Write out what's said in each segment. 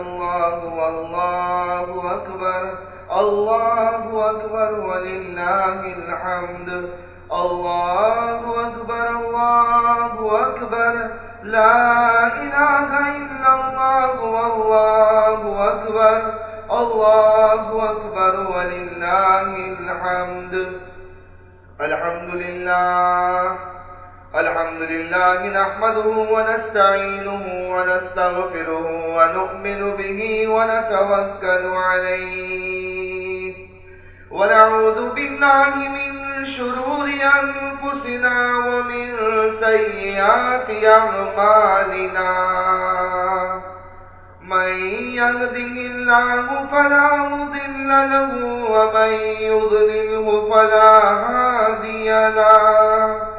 الله والله أكبر. الله أكبر ولله الحمد. الله أكبر الله أكبر. لا إله إلا الله والله أكبر. الله أكبر ولله الحمد. الحمد لله. الحمد لله نحمده ونستعينه ونستغفره ونؤمن به ونتوكل عليه. ونعوذ بالله من شرور أنفسنا ومن سيئات أعمالنا. من يهده الله فلا مضل له ومن يضلله فلا هادي له.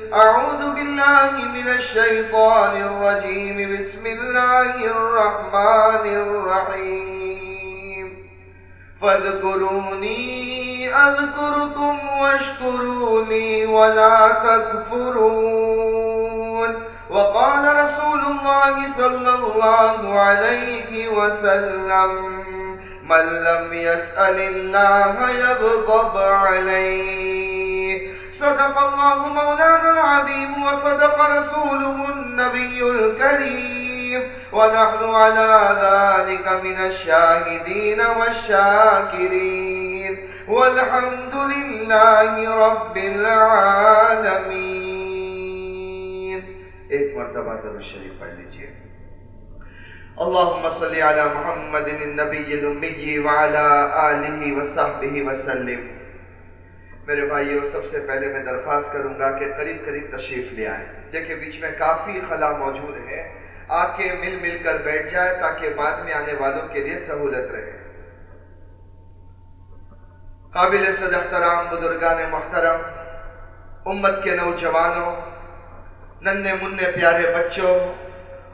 أعوذ بالله من الشيطان الرجيم. بسم الله الرحمن الرحيم. فاذكروني أذكركم واشكروا لي ولا تكفرون. وقال رسول الله صلى الله عليه وسلم من لم يسأل الله يغضب عليه. صدق الله مولانا العظيم وصدق رسوله النبي الكريم. ونحن على ذلك من الشاهدين والشاكرين. والحمد لله رب العالمين. ایک مرتبہ درود شریف پڑھ لیجیے. اللهم صل على محمد النبي الامي وعلى اله وصحبه وسلم. میرے بھائیو، سب سے پہلے میں درخواست کروں گا کہ قریب قریب تشریف لے آئیں۔ دیکھیں بیچ میں کافی خلا موجود ہے۔ آ کے مل مل کر بیٹھ جائے تاکہ بعد میں آنے والوں کے لیے سہولت رہے۔ قابل صد احترام بزرگان محترم، امت کے نوجوانوں ننے منع پیارے بچوں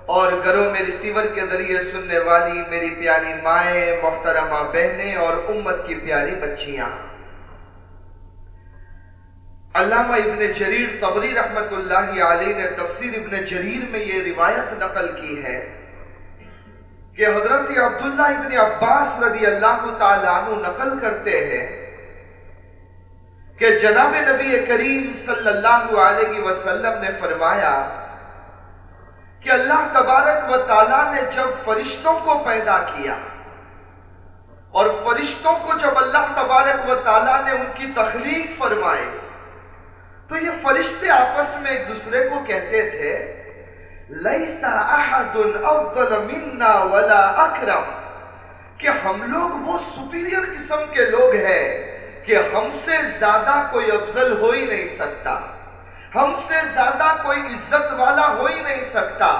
اور گھروں میں ریسیور کے ذریعے سننے والی میری پیاری مائیں، محترمہ بہنیں اور امت کی پیاری بچیاں۔ علامہ ابن جریر طبری رحمت اللہ علیہ نے تفسیر ابن جریر میں یہ روایت نقل کی ہے کہ حضرت عبداللہ ابن عباس رضی اللہ تعالیٰ عنہ نقل کرتے ہیں کہ جناب نبی کریم صلی اللہ علیہ وسلم نے فرمایا کہ اللہ تبارک و تعالیٰ نے جب فرشتوں کو پیدا کیا اور فرشتوں کو جب اللہ تبارک و تعالیٰ نے ان کی تخلیق فرمائے تو یہ فرشتے آپس میں ایک دوسرے کو کہتے تھے، لیسا احد افضل منا ولا اکرم، کہ ہم لوگ وہ سپیریئر قسم کے لوگ ہیں کہ ہم سے زیادہ کوئی افضل ہو ہی نہیں سکتا، ہم سے زیادہ کوئی عزت والا ہو ہی نہیں سکتا۔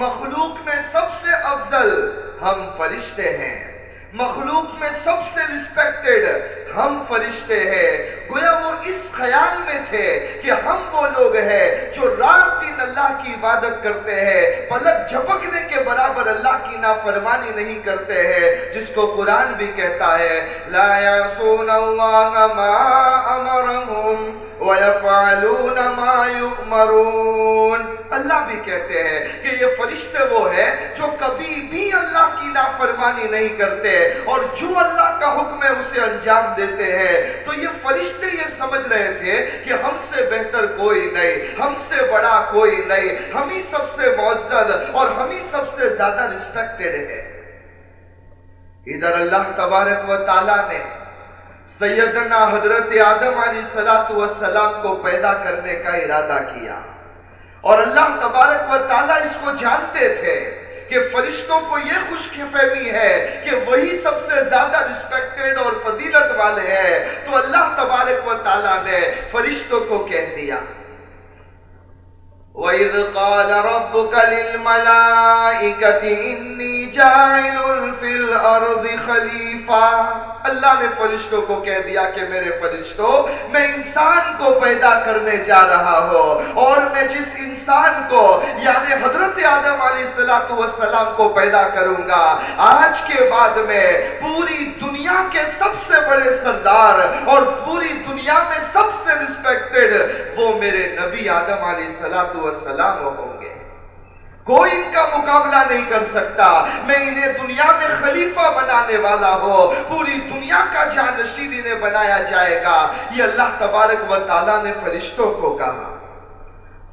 مخلوق میں سب سے افضل ہم فرشتے ہیں، مخلوق میں سب سے رسپیکٹڈ ہم فرشتے ہیں۔ گویا وہ اس خیال میں تھے کہ ہم وہ لوگ ہیں جو رات دن اللہ کی عبادت کرتے ہیں، پلک جھپکنے کے برابر اللہ کی نافرمانی نہیں کرتے ہیں، جس کو قرآن بھی کہتا ہے۔ لا يعصون اللہ ما امرهم وَيَفْعَلُونَ مَا يُؤْمَرُونَ اللہ بھی کہتے ہیں کہ یہ فرشتے وہ ہیں جو کبھی بھی اللہ کی نافرمانی نہیں کرتے اور جو اللہ کا حکم ہے اسے انجام دیتے ہیں۔ تو یہ فرشتے یہ سمجھ رہے تھے کہ ہم سے بہتر کوئی نہیں، ہم سے بڑا کوئی نہیں۔ ہم ہی سب سے معزز اور ہم ہی سب سے زیادہ رسپیکٹڈ ہے ادھر اللہ تبارک و تعالیٰ نے سیدنا حضرت آدم علیہ السلام کو پیدا کرنے کا ارادہ کیا۔ اور اللہ تبارک و تعالیٰ اس کو جانتے تھے۔ کہ فرشتوں کو یہ خوش فہمی ہے کہ وہی سب سے زیادہ رسپیکٹڈ اور فضیلت والے ہیں۔ تو اللہ تبارک و تعالیٰ نے فرشتوں کو کہہ دیا۔ وَإِذْ قَالَ رَبُّكَ لِلْمَلَائِكَةِ إِنِّي جَاعِلٌ فِي الْأَرْضِ خَلِيفَةً۔ اللہ نے فرشتوں کو کہہ دیا کہ میرے فرشتوں میں انسان کو پیدا کرنے جا رہا ہوں۔ اور میں جس انسان کو یعنی حضرت آدم علیہ السلام کو پیدا کروں گا، آج کے بعد میں پوری دنیا کے سب سے بڑے سردار اور پوری دنیا میں سب سے رسپیکٹڈ وہ میرے نبی آدم علیہ السلام ہوں گے۔ کوئی ان کا مقابلہ نہیں کر سکتا۔ میں انہیں دنیا میں خلیفہ بنانے والا ہو پوری دنیا کا جانشین انہیں بنایا جائے گا۔ یہ اللہ تبارک و تعالیٰ نے فرشتوں کو کہا۔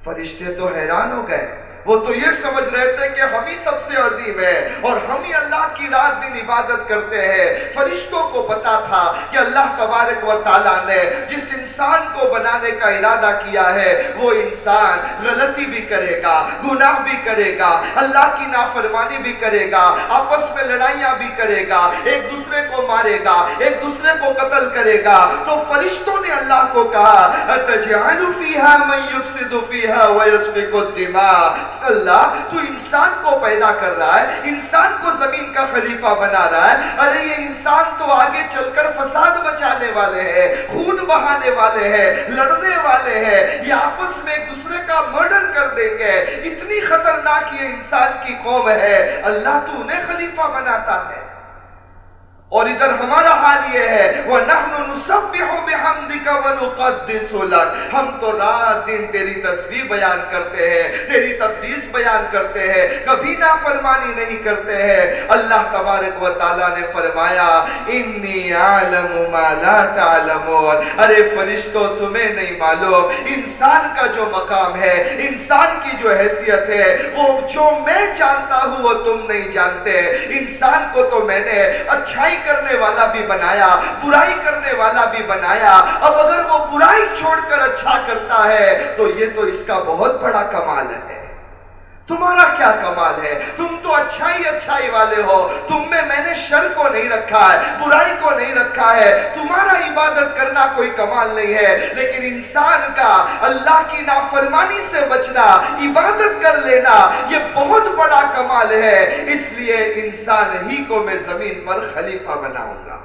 فرشتے تو حیران ہو گئے۔ وہ تو یہ سمجھ رہے تھے کہ ہم ہی سب سے عظیم ہے اور ہم ہی اللہ کی رات دن عبادت کرتے ہیں۔ فرشتوں کو پتا تھا کہ اللہ تبارک و تعالیٰ نے جس انسان کو بنانے کا ارادہ کیا ہے، وہ انسان غلطی بھی کرے گا، گناہ بھی کرے گا، اللہ کی نافرمانی بھی کرے گا، آپس میں لڑائیاں بھی کرے گا، ایک دوسرے کو مارے گا، ایک دوسرے کو قتل کرے گا۔ تو فرشتوں نے اللہ کو کہا اتجعل فیہا من یفسد فیہا ویسفک الدماء؟ اللہ تو انسان کو پیدا کر رہا ہے، انسان کو زمین کا خلیفہ بنا رہا ہے، ارے یہ انسان تو آگے چل کر فساد بچانے والے ہیں، خون بہانے والے ہیں، لڑنے والے ہیں، یہ آپس میں ایک دوسرے کا مرڈر کر دیں گے۔ اتنی خطرناک یہ انسان کی قوم ہے۔ اللہ تو انہیں خلیفہ بناتا ہے۔ اور ادھر ہمارا حال یہ ہے، وَنَحْنُ نُسَبِّحُ بِحَمْدِكَ وَنُقَدِّسُ لَكَ۔ ہم تو رات دن تیری تصویر بیان کرتے ہیں، تیری تقدیس بیان کرتے ہیں، کبھی نہ فرمانی نہیں کرتے ہیں۔ اللہ تبارک و تعالیٰ نے فرمایا انی عالم ما لا تعلمون۔ ارے فرشتو، تمہیں نہیں معلوم، انسان کا جو مقام ہے، انسان کی جو حیثیت ہے، وہ جو میں جانتا ہوں، وہ تم نہیں جانتے۔ انسان کو تو میں نے اچھائی کرنے والا بھی بنایا، برائی کرنے والا بھی بنایا۔ اب اگر وہ برائی چھوڑ کر اچھا کرتا ہے، تو یہ تو اس کا بہت بڑا کمال ہے۔ تمہارا کیا کمال ہے؟ تم تو اچھائی اچھائی والے ہو۔ تم میں میں نے شر کو نہیں رکھا ہے، برائی کو نہیں رکھا ہے۔ تمہارا عبادت کرنا کوئی کمال نہیں ہے، لیکن انسان کا اللہ کی نافرمانی سے بچنا، عبادت کر لینا، یہ بہت بڑا کمال ہے۔ اس لیے انسان ہی کو میں زمین پر خلیفہ بناؤں گا۔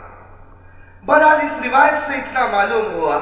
برحال اس روایت سے اتنا معلوم ہوا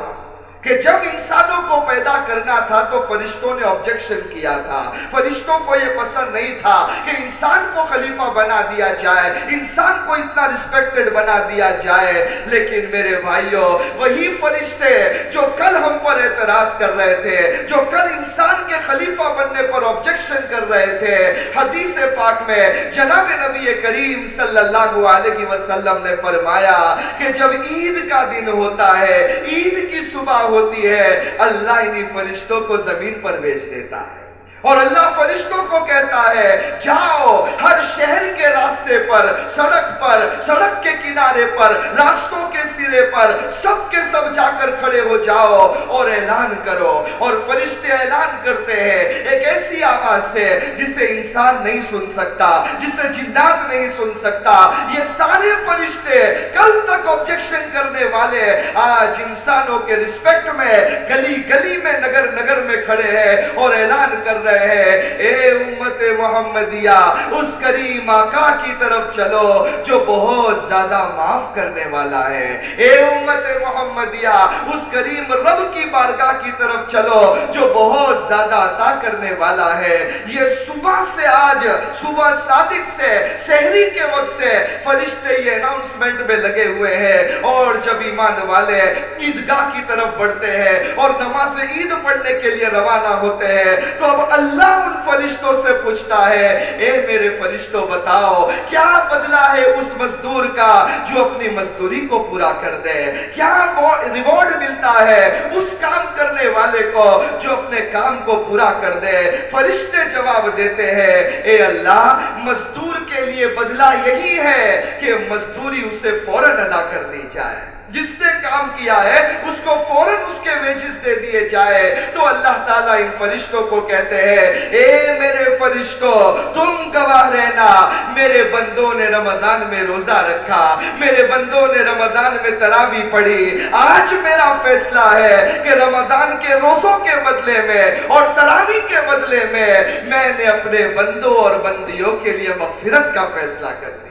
کہ جب انسانوں کو پیدا کرنا تھا تو فرشتوں نے آبجیکشن کیا تھا۔ فرشتوں کو یہ پسند نہیں تھا کہ انسان کو خلیفہ بنا دیا جائے، انسان کو اتنا رسپیکٹڈ بنا دیا جائے۔ لیکن میرے بھائیوں وہی فرشتے جو کل ہم پر اعتراض کر رہے تھے، جو کل انسان کے خلیفہ بننے پر آبجیکشن کر رہے تھے۔ حدیث پاک میں جناب نبی کریم صلی اللہ علیہ وسلم نے فرمایا کہ جب عید کا دن ہوتا ہے، عید کی صبح ہوتی ہے اللہ انہی فرشتوں کو زمین پر بیچ دیتا ہے۔ اور اللہ فرشتوں کو کہتا ہے، جاؤ ہر شہر کے راستے پر، سڑک پر، سڑک کے کنارے پر، راستوں کے سرے پر، سب کے سب جا کر کھڑے ہو جاؤ اور اعلان کرو. اور فرشتے اعلان کرتے ہیں، ایک ایسی آواز سے جسے انسان نہیں سن سکتا، جسے جنات نہیں سن سکتا۔ یہ سارے فرشتے کل تک آبجیکشن کرنے والے، آج انسانوں کے رسپیکٹ میں، گلی گلی میں، نگر نگر میں کھڑے ہیں اور اعلان کر رہے رہے اے امت محمدیہ، اس کریم آقا کی طرف چلو جو بہت زیادہ معاف کرنے والا ہے۔ اے امت محمدیہ، اس کریم رب کی بارگاہ کی طرف چلو جو بہت زیادہ عطا کرنے والا ہے۔ یہ صبح سے آج، صبح صادق سے سہری کے وقت سے فرشتے یہ اناؤنسمنٹ میں لگے ہوئے ہیں۔ اور جب ایمان والے عیدگاہ کی طرف بڑھتے ہیں اور نماز عید پڑھنے کے لیے روانہ ہوتے ہیں، تو اب اللہ ان فرشتوں سے پوچھتا ہے، اے میرے فرشتوں، بتاؤ، کیا بدلہ ہے اس مزدور کا جو اپنی مزدوری کو پورا کر دے؟ کیا ریوارڈ ملتا ہے اس کام کرنے والے کو جو اپنے کام کو پورا کر دے؟ فرشتے جواب دیتے ہیں، اے اللہ، مزدور کے لیے بدلہ یہی ہے کہ مزدوری اسے فوراً ادا کر دی جائے. جس نے کام کیا ہے، اس کو فوراً اس کے ویجز دے دیے جائے۔ تو اللہ تعالیٰ ان فرشتوں کو کہتے ہیں، اے میرے فرشتوں، تم گواہ رہنا۔ میرے بندوں نے رمضان میں روزہ رکھا۔ میرے بندوں نے رمضان میں تراوی پڑھی۔ آج میرا فیصلہ ہے کہ رمضان کے روزوں کے بدلے میں اور تراوی کے بدلے میں میں نے اپنے بندوں اور بندیوں کے لیے مغفرت کا فیصلہ کر دیا۔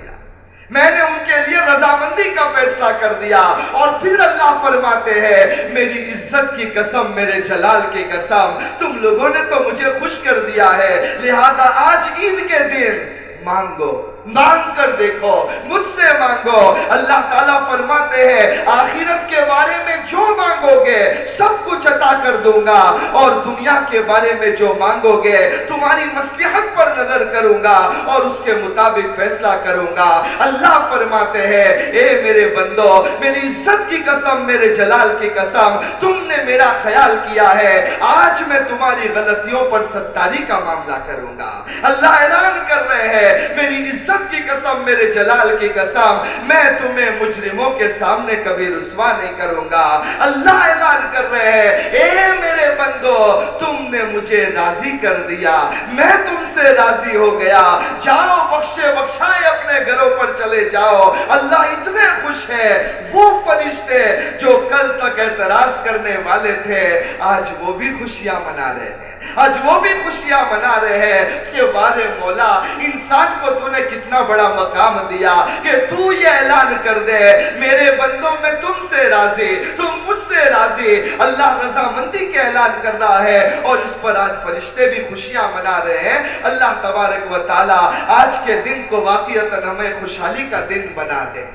میں نے ان کے لیے رضامندی کا فیصلہ کر دیا اور پھر اللہ فرماتے ہیں، میری عزت کی قسم، میرے جلال کی قسم، تم لوگوں نے تو مجھے خوش کر دیا ہے، لہذا آج عید کے دن مانگو۔ مانگ کر دیکھو، مجھ سے مانگو۔ اللہ تعالیٰ فرماتے ہیں، آخرت کے بارے میں جو مانگو گے، سب کچھ عطا کر دوں گا۔ اور دنیا کے بارے میں جو مانگو گے، تمہاری مسلحت پر نظر کروں گا اور اس کے مطابق فیصلہ کروں گا۔ اللہ فرماتے ہیں، اے میرے بندو، میری عزت کی قسم، میرے جلال کی قسم، تم نے میرا خیال کیا ہے۔ آج میں تمہاری غلطیوں پر ستاری کا معاملہ کروں گا۔ اللہ اعلان کر رہے ہیں، میری عزت عزت کی قسم، میرے جلال کی قسم، میں تمہیں مجرموں کے سامنے کبھی رسوا نہیں کروں گا۔ اللہ اعلان کر رہے ہیں، اے میرے بندو، تم نے مجھے راضی کر دیا۔ میں تم سے راضی ہو گیا۔ جاؤ، بخشے، بخشائے اپنے گھروں پر چلے جاؤ۔ اللہ اتنے خوش ہے۔ وہ فرشتے جو کل تک اعتراض کرنے والے تھے، آج وہ بھی خوشیاں منا رہے ہیں۔ آج وہ بھی خوشیاں منا رہے ہیں کہ بارے مولا، انسان کو تو نے کتنا بڑا مقام دیا کہ تو یہ اعلان کر دے، میرے بندوں میں تم سے راضی، تم مجھ سے راضی، اللہ رضا مندی کے اعلان کر رہا ہے اور اس پر آج فرشتے بھی خوشیاں منا رہے ہیں۔ اللہ تبارک و تعالی آج کے دن کو واقعیت ہمیں خوشحالی کا دن بنا دے۔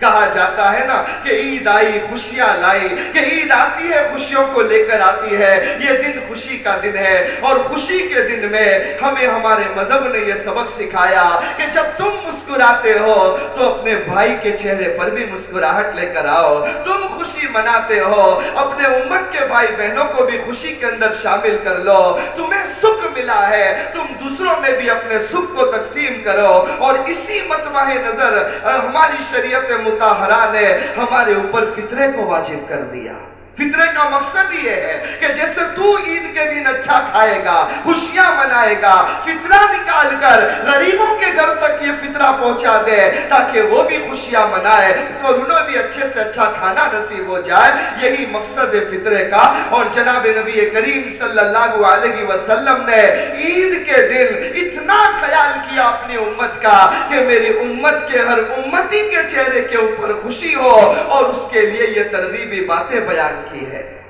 کہا جاتا ہے نا کہ عید آئی، خوشیاں لائی۔ کہ عید آتی ہے، خوشیوں کو لے کر آتی ہے۔ یہ دن خوشی کا دن ہے۔ اور خوشی کے دن میں ہمیں ہمارے مذہب نے یہ سبق سکھایا کہ جب تم مسکراتے ہو تو اپنے بھائی کے چہرے پر بھی مسکراہٹ لے کر آؤ۔ تم خوشی مناتے ہو، اپنے امت کے بھائی بہنوں کو بھی خوشی کے اندر شامل کر لو۔ تمہیں سکھ ملا ہے، تم دوسروں میں بھی اپنے سکھ کو تقسیم کرو۔ اور اسی متوہ نظر، ہماری شریعت متحرہ نے ہمارے اوپر فطرے کو واجب کر دیا۔ فطرے کا مقصد یہ ہے کہ جیسے تو عید کے دن اچھا کھائے گا، خوشیاں منائے گا، فطرہ نکال کر غریبوں کے گھر تک یہ فطرہ پہنچا دے تاکہ وہ بھی خوشیاں منائے اور انہوں بھی اچھے سے اچھا کھانا نصیب ہو جائے، یہی مقصد ہے فطرے کا۔ اور جناب نبی کریم صلی اللہ علیہ وسلم نے عید کے دن اتنا خیال کیا اپنی امت کا کہ میری امت کے ہر امتی کے چہرے کے اوپر خوشی ہو اور اس کے لیے یہ ترغیبی باتیں بیان کی ہے۔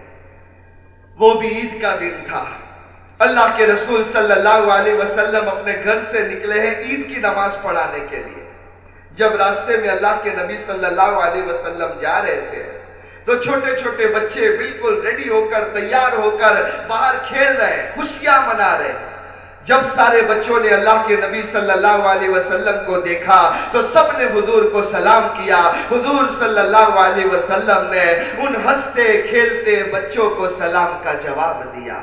وہ بھی عید کا دن تھا۔ اللہ کے رسول صلی اللہ علیہ وسلم اپنے گھر سے نکلے ہیں عید کی نماز پڑھانے کے لیے۔ جب راستے میں اللہ کے نبی صلی اللہ علیہ وسلم جا رہے تھے، تو چھوٹے چھوٹے بچے بالکل ریڈی ہو کر، تیار ہو کر باہر کھیل رہے ہیں، خوشیاں منا رہے ہیں۔ جب سارے بچوں نے اللہ کے نبی صلی اللہ علیہ وسلم کو دیکھا تو سب نے حضور کو سلام کیا۔ حضور صلی اللہ علیہ وسلم نے ان ہستے کھیلتے بچوں کو سلام کا جواب دیا۔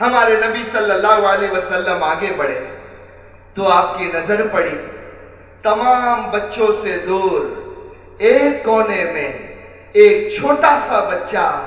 ہمارے نبی صلی اللہ علیہ وسلم آگے بڑھے۔ تو آپ کی نظر پڑی۔ تمام بچوں سے دور، ایک کونے میں ایک چھوٹا سا بچہ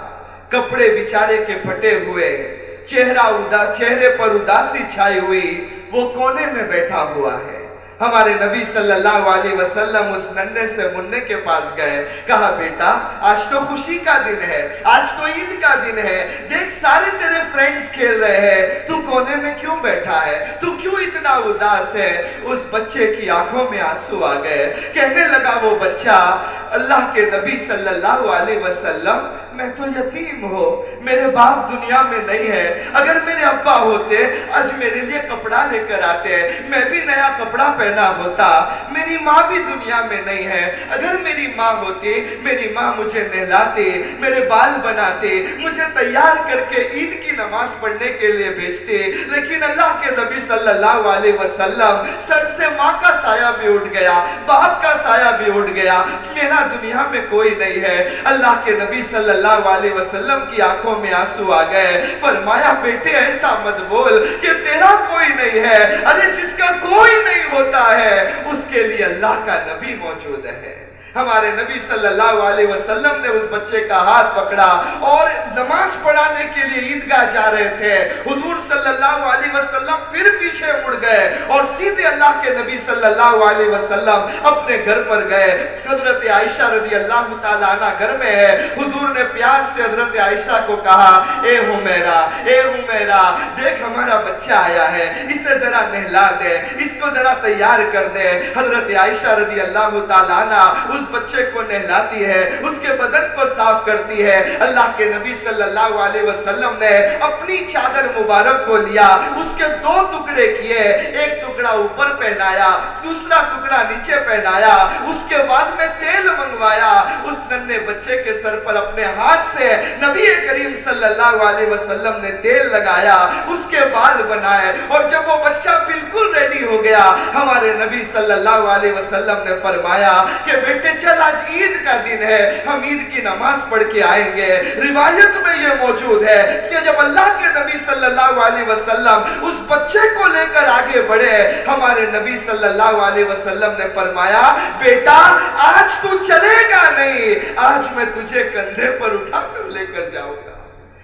کپڑے بچارے کے پھٹے ہوئے چہرہ ادا چہرے پر اداسی چھائی ہوئی وہ کونے میں بیٹھا ہوا ہے۔ ہمارے نبی صلی اللہ علیہ وسلم اس ننے سے مننے کے پاس گئے۔ کہا، بیٹا، آج تو خوشی کا دن ہے، آج تو عید کا دن ہے۔ دیکھ، سارے تیرے فرینڈز کھیل رہے ہیں۔ تو کونے میں کیوں بیٹھا ہے؟ تو کیوں اتنا اداس ہے؟ اس بچے کی آنکھوں میں آنسو آ گئے۔ کہنے لگا وہ بچہ، اللہ کے نبی صلی اللہ علیہ وسلم میں تو یتیم ہو میرے باپ دنیا میں نہیں ہے۔ اگر میرے ابا ہوتے، آج میرے لیے کپڑا لے کر آتے۔ میں بھی نیا کپڑا پہنا ہوتا۔ میری ماں بھی دنیا میں نہیں ہے۔ اگر میری ماں ہوتی، میری ماں مجھے نہلاتے میرے بال بناتے مجھے تیار کر کے عید کی نماز پڑھنے کے لیے بھیجتے لیکن اللہ کے نبی صلی اللہ علیہ وسلم سر سے ماں کا سایہ بھی اٹھ گیا، باپ کا سایہ بھی اٹھ گیا۔ میرا دنیا میں کوئی نہیں ہے۔ اللہ کے نبی صلی اللہ اللہ علیہ وسلم کی آنکھوں میں آنسو آ گئے۔ فرمایا، بیٹے، ایسا مت بول کہ تیرا کوئی نہیں ہے، ارے، جس کا کوئی نہیں ہوتا ہے، اس کے لیے اللہ کا نبی موجود ہے۔ ہمارے نبی صلی اللہ علیہ وسلم نے اس بچے کا ہاتھ پکڑا اور نماز پڑھانے کے لیے عیدگاہ جا رہے تھے۔ حضور صلی اللہ علیہ وسلم پھر پیچھے مڑ گئے اور سیدھے اللہ کے نبی صلی اللہ علیہ وسلم اپنے گھر پر گئے۔ حضرت عائشہ رضی اللہ تعالیٰ عنہ گھر میں ہے۔ حضور نے پیار سے حضرت عائشہ کو کہا، اے حمیرہ اے حمیرہ، دیکھ ہمارا بچہ آیا ہے۔ اسے ذرا نہلا دے، اس کو ذرا تیار کر دے۔ حضرت عائشہ رضی اللہ تعالیٰ عنہ اس بچے کو نہلاتی ہے، اس کے بدن کو صاف کرتی ہے۔ اللہ کے نبی صلی اللہ علیہ وسلم نے اپنی چادر مبارک کو لیا، اس کے دو ٹکڑے کیے۔ ایک ٹکڑا اوپر پہنایا، دوسرا ٹکڑا نیچے پہنایا۔ اس کے بعد میں تیل منگوایا۔ اس ننے بچے کے سر پر اپنے ہاتھ سے نبی کریم صلی اللہ علیہ وسلم نے تیل لگایا، اس کے بال بنائے۔ اور جب وہ بچہ بالکل ریڈی ہو گیا، ہمارے نبی صلی اللہ علیہ وسلم نے فرمایا کہ بیٹے چل آج عید کا دن ہے۔ ہم عید کی نماز پڑھ کے آئیں گے۔ روایت میں یہ موجود ہے کہ جب اللہ کے نبی صلی اللہ علیہ وسلم اس بچے کو لے کر آگے بڑھے، ہمارے نبی صلی اللہ علیہ وسلم نے فرمایا، بیٹا، آج تو چلے گا نہیں، آج میں تجھے کندھے پر اٹھا کر لے کر جاؤں گا۔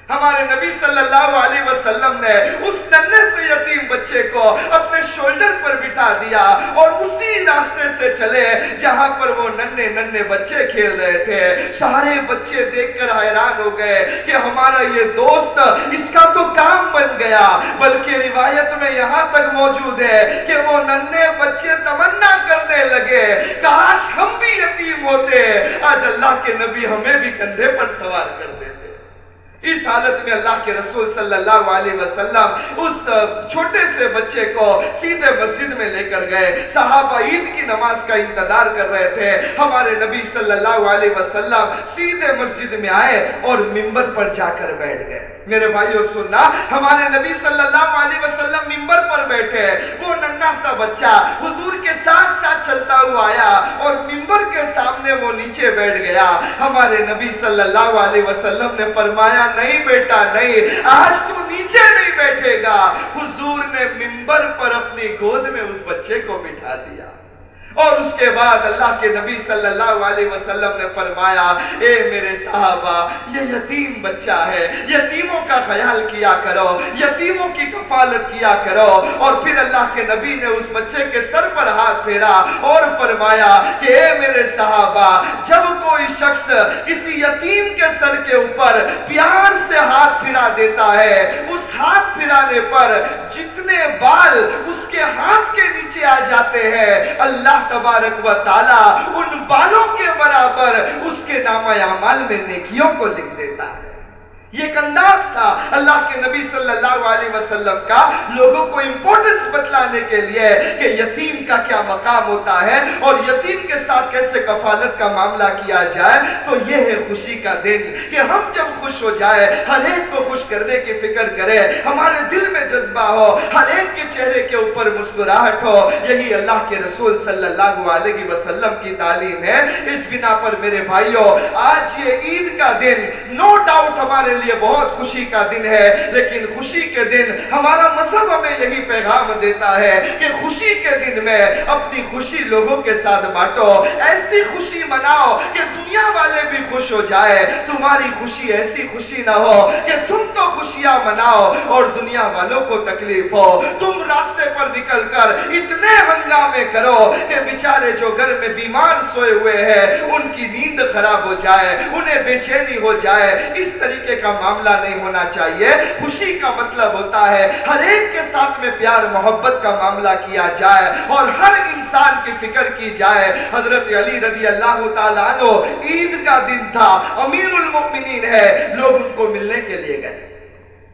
ہمارے نبی صلی اللہ علیہ وسلم نے اس ننے سے یتیم بچے کو اپنے شولڈر پر بٹھا دیا اور اسی راستے سے چلے جہاں پر وہ ننے ننے بچے کھیل رہے تھے۔ سارے بچے دیکھ کر حیران ہو گئے کہ ہمارا یہ دوست اس کا تو کام بن گیا، بلکہ روایت میں یہاں تک موجود ہے کہ وہ ننے بچے تمنا کرنے لگے۔ کاش ہم بھی یتیم ہوتے۔ آج اللہ کے نبی ہمیں بھی کندھے پر سوار کر دیتے۔ اس حالت میں اللہ کے رسول صلی اللہ علیہ وسلم اس چھوٹے سے بچے کو سیدھے مسجد میں لے کر گئے۔ صحابہ عید کی نماز کا انتظار کر رہے تھے۔ ہمارے نبی صلی اللہ علیہ وسلم سیدھے مسجد میں آئے اور ممبر پر جا کر بیٹھ گئے۔ میرے بھائیو، سننا، ہمارے نبی صلی اللہ علیہ وسلم ممبر پر بیٹھے وہ ننہ سا بچہ حضور کے ساتھ ساتھ چلتا ہوا آیا اور ممبر کے سامنے وہ نیچے بیٹھ گیا۔ ہمارے نبی صلی اللہ علیہ وسلم نے فرمایا، نہیں بیٹا، نہیں، آج تو نیچے نہیں بیٹھے گا۔ حضور نے ممبر پر اپنی گود میں اس بچے کو بٹھا دیا۔ اور اس کے بعد اللہ کے نبی صلی اللہ علیہ وسلم نے فرمایا، اے میرے صحابہ، یہ یتیم بچہ ہے، یتیموں کا خیال کیا کرو، یتیموں کی کفالت کیا کرو۔ اور پھر اللہ کے نبی نے اس بچے کے سر پر ہاتھ پھیرا اور فرمایا کہ اے میرے صحابہ، جب کوئی شخص کسی یتیم کے سر کے اوپر پیار سے ہاتھ پھرا دیتا ہے ہاتھ پھرانے پر جتنے بال اس کے ہاتھ کے نیچے آ جاتے ہیں، اللہ تبارک و تعالی ان بالوں کے برابر اس کے نام اعمال میں نیکیوں کو لکھ دیتا ہے۔ یہ ایک انداز تھا اللہ کے نبی صلی اللہ علیہ وسلم کا لوگوں کو امپورٹنس بتلانے کے لیے کہ یتیم کا کیا مقام ہوتا ہے اور یتیم کے ساتھ کیسے کفالت کا معاملہ کیا جائے؟ تو یہ ہے خوشی کا دن کہ ہم جب خوش ہو جائے، ہر ایک کو خوش کرنے کی فکر کرے، ہمارے دل میں جذبہ ہو، ہر ایک کے چہرے کے اوپر مسکراہٹ ہو، یہی اللہ کے رسول صلی اللہ علیہ وسلم کی تعلیم ہے۔ اس بنا پر میرے بھائیوں آج یہ عید کا دن نو ڈاؤٹ ہمارے لیے بہت خوشی کا دن ہے، لیکن خوشی کے دن ہمارا مذہب ہمیں یہی پیغام دیتا ہے کہ خوشی کے دن میں اپنی خوشی لوگوں کے ساتھ بانٹو، ایسی خوشی مناؤ کہ دنیا والے بھی خوش ہو جائے۔ تمہاری خوشی ایسی خوشی نہ ہو کہ تم تو خوشیاں مناؤ اور دنیا والوں کو تکلیف ہو۔ تم راستے پر نکل کر اتنے ہنگامے کرو کہ بیچارے جو گھر میں بیمار سوئے ہوئے ہیں، ان کی نیند خراب ہو جائے، انہیں بے چینی ہو جائے۔ اس طریقے کا معاملہ نہیں ہونا چاہیے۔ خوشی کا مطلب ہوتا ہے ہر ایک کے ساتھ میں پیار محبت کا معاملہ کیا جائے اور ہر انسان کی فکر کی جائے۔ حضرت علی رضی اللہ تعالیٰ عنہ عید کا دن تھا امیر المؤمنین ہے، لوگ ان کو ملنے کے لیے گئے۔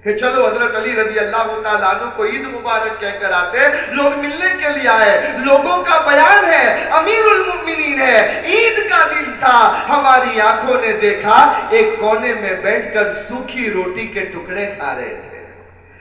کہ چلو حضرت علی رضی اللہ تعالیٰ عنہ کو عید مبارک کہہ کر آتے لوگ ملنے کے لیے آئے لوگوں کا بیان ہے، امیر المؤمنین ہے۔ عید کا دن تھا، ہماری آنکھوں نے دیکھا، ایک کونے میں بیٹھ کر سوکھی روٹی کے ٹکڑے کھا رہے تھے۔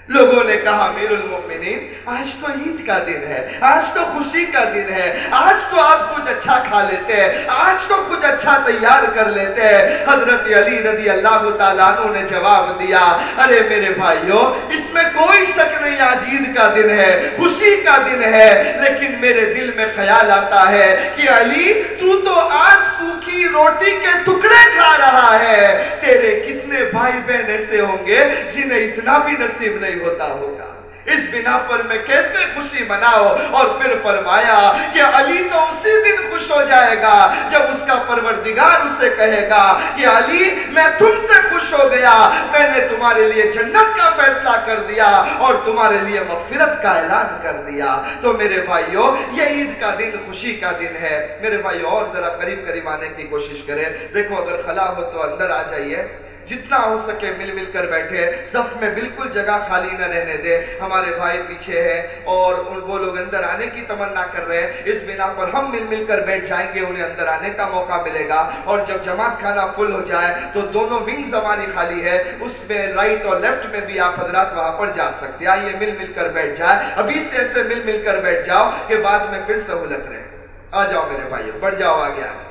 لوگوں نے کہا، امیر المؤمنین، آج تو عید کا دن ہے، آج تو خوشی کا دن ہے، آج تو آپ کچھ اچھا کھا لیتے ہیں، آج تو کچھ اچھا تیار کر لیتے ہیں۔ حضرت علی رضی اللہ تعالیٰ عنہ نے جواب دیا، ارے میرے بھائیوں، اس میں کوئی شک نہیں، آج عید کا دن ہے، خوشی کا دن ہے، لیکن میرے دل میں خیال آتا ہے کہ علی، تو تو آج سوکھی روٹی کے ٹکڑے کھا رہا ہے۔ تیرے کتنے بھائی بہن ایسے ہوں گے جنہیں اتنا بھی نصیب نہیں ہوتا ہوگا اس بنا پر میں کیسے خوشی مناؤ اور پھر فرمایا کہ علی تو اسی دن خوش ہو جائے گا جب اس کا پروردگار اسے کہے گا کہ علی، میں تم سے خوش ہو گیا۔ میں نے تمہارے لیے جنت کا فیصلہ کر دیا اور تمہارے لیے مغفرت کا اعلان کر دیا۔ تو میرے بھائیوں یہ عید کا دن خوشی کا دن ہے۔ میرے بھائیوں اور ذرا قریب قریب آنے کی کوشش کریں۔ دیکھو، اگر خلا ہو تو اندر آ جائیے۔ جتنا ہو سکے مل مل کر بیٹھے، صف میں بالکل جگہ خالی نہ رہنے دے۔ ہمارے بھائی پیچھے ہیں اور وہ لوگ اندر آنے کی تمنا کر رہے ہیں۔ اس بنا پر ہم مل مل کر بیٹھ جائیں گے، انہیں اندر آنے کا موقع ملے گا۔ اور جب جماعت کھانا فل ہو جائے تو دونوں ونگز ہماری خالی ہے۔ اس میں رائٹ اور لیفٹ میں بھی آپ حضرات وہاں پر جا سکتے ہیں۔ آئیے مل مل کر بیٹھ جائے ابھی سے ایسے مل مل کر بیٹھ جاؤ کہ بعد میں پھر سہولت رہے۔ آ جاؤ میرے بھائیوں بڑھ جاؤ آگے آگے۔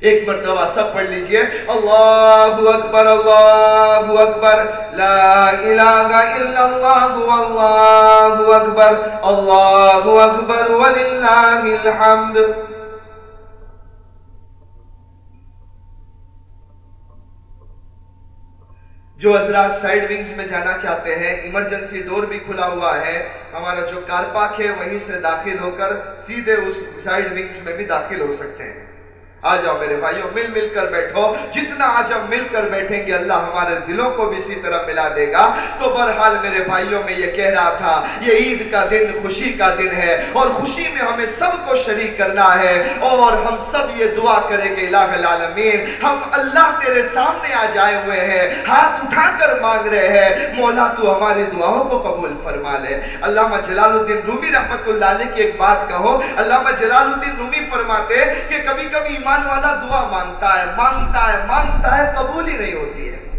ایک مرتبہ سب پڑھ لیجیے۔ اللہ اکبر اللہ اکبر لا الہ الا اللہ واللہ اکبر اللہ اکبر وللہ الحمد. جو حضرات سائیڈ ونگز میں جانا چاہتے ہیں ایمرجنسی ڈور بھی کھلا ہوا ہے۔ ہمارا جو کار پاک ہے، وہیں سے داخل ہو کر سیدھے اس سائیڈ ونگز میں بھی داخل ہو سکتے ہیں۔ آ جاؤ میرے بھائیوں، مل مل کر بیٹھو۔ جتنا آج ہم مل کر بیٹھیں گے۔ اللہ ہمارے دلوں کو بھی اسی طرح ملا دے گا۔ تو برحال میرے بھائیوں، میں یہ کہہ رہا تھا، یہ عید کا دن خوشی کا دن ہے اور خوشی میں ہمیں سب کو شریک کرنا ہے اور ہم سب یہ دعا کریں گے، الہ العالمین، ہم اللہ تیرے سامنے آ جائے ہوئے ہیں، ہاتھ اٹھا کر مانگ رہے ہیں۔ مولا، تو ہماری دعاؤں کو قبول فرما لے۔ علامہ جلال الدین رومی رحمت اللہ علیہ کی ایک بات کہو۔ علامہ جلال الدین رومی فرماتے کہ کبھی کبھی ایمان والا دعا مانگتا ہے مانگتا ہے مانگتا ہے قبول ہی نہیں ہوتی ہے۔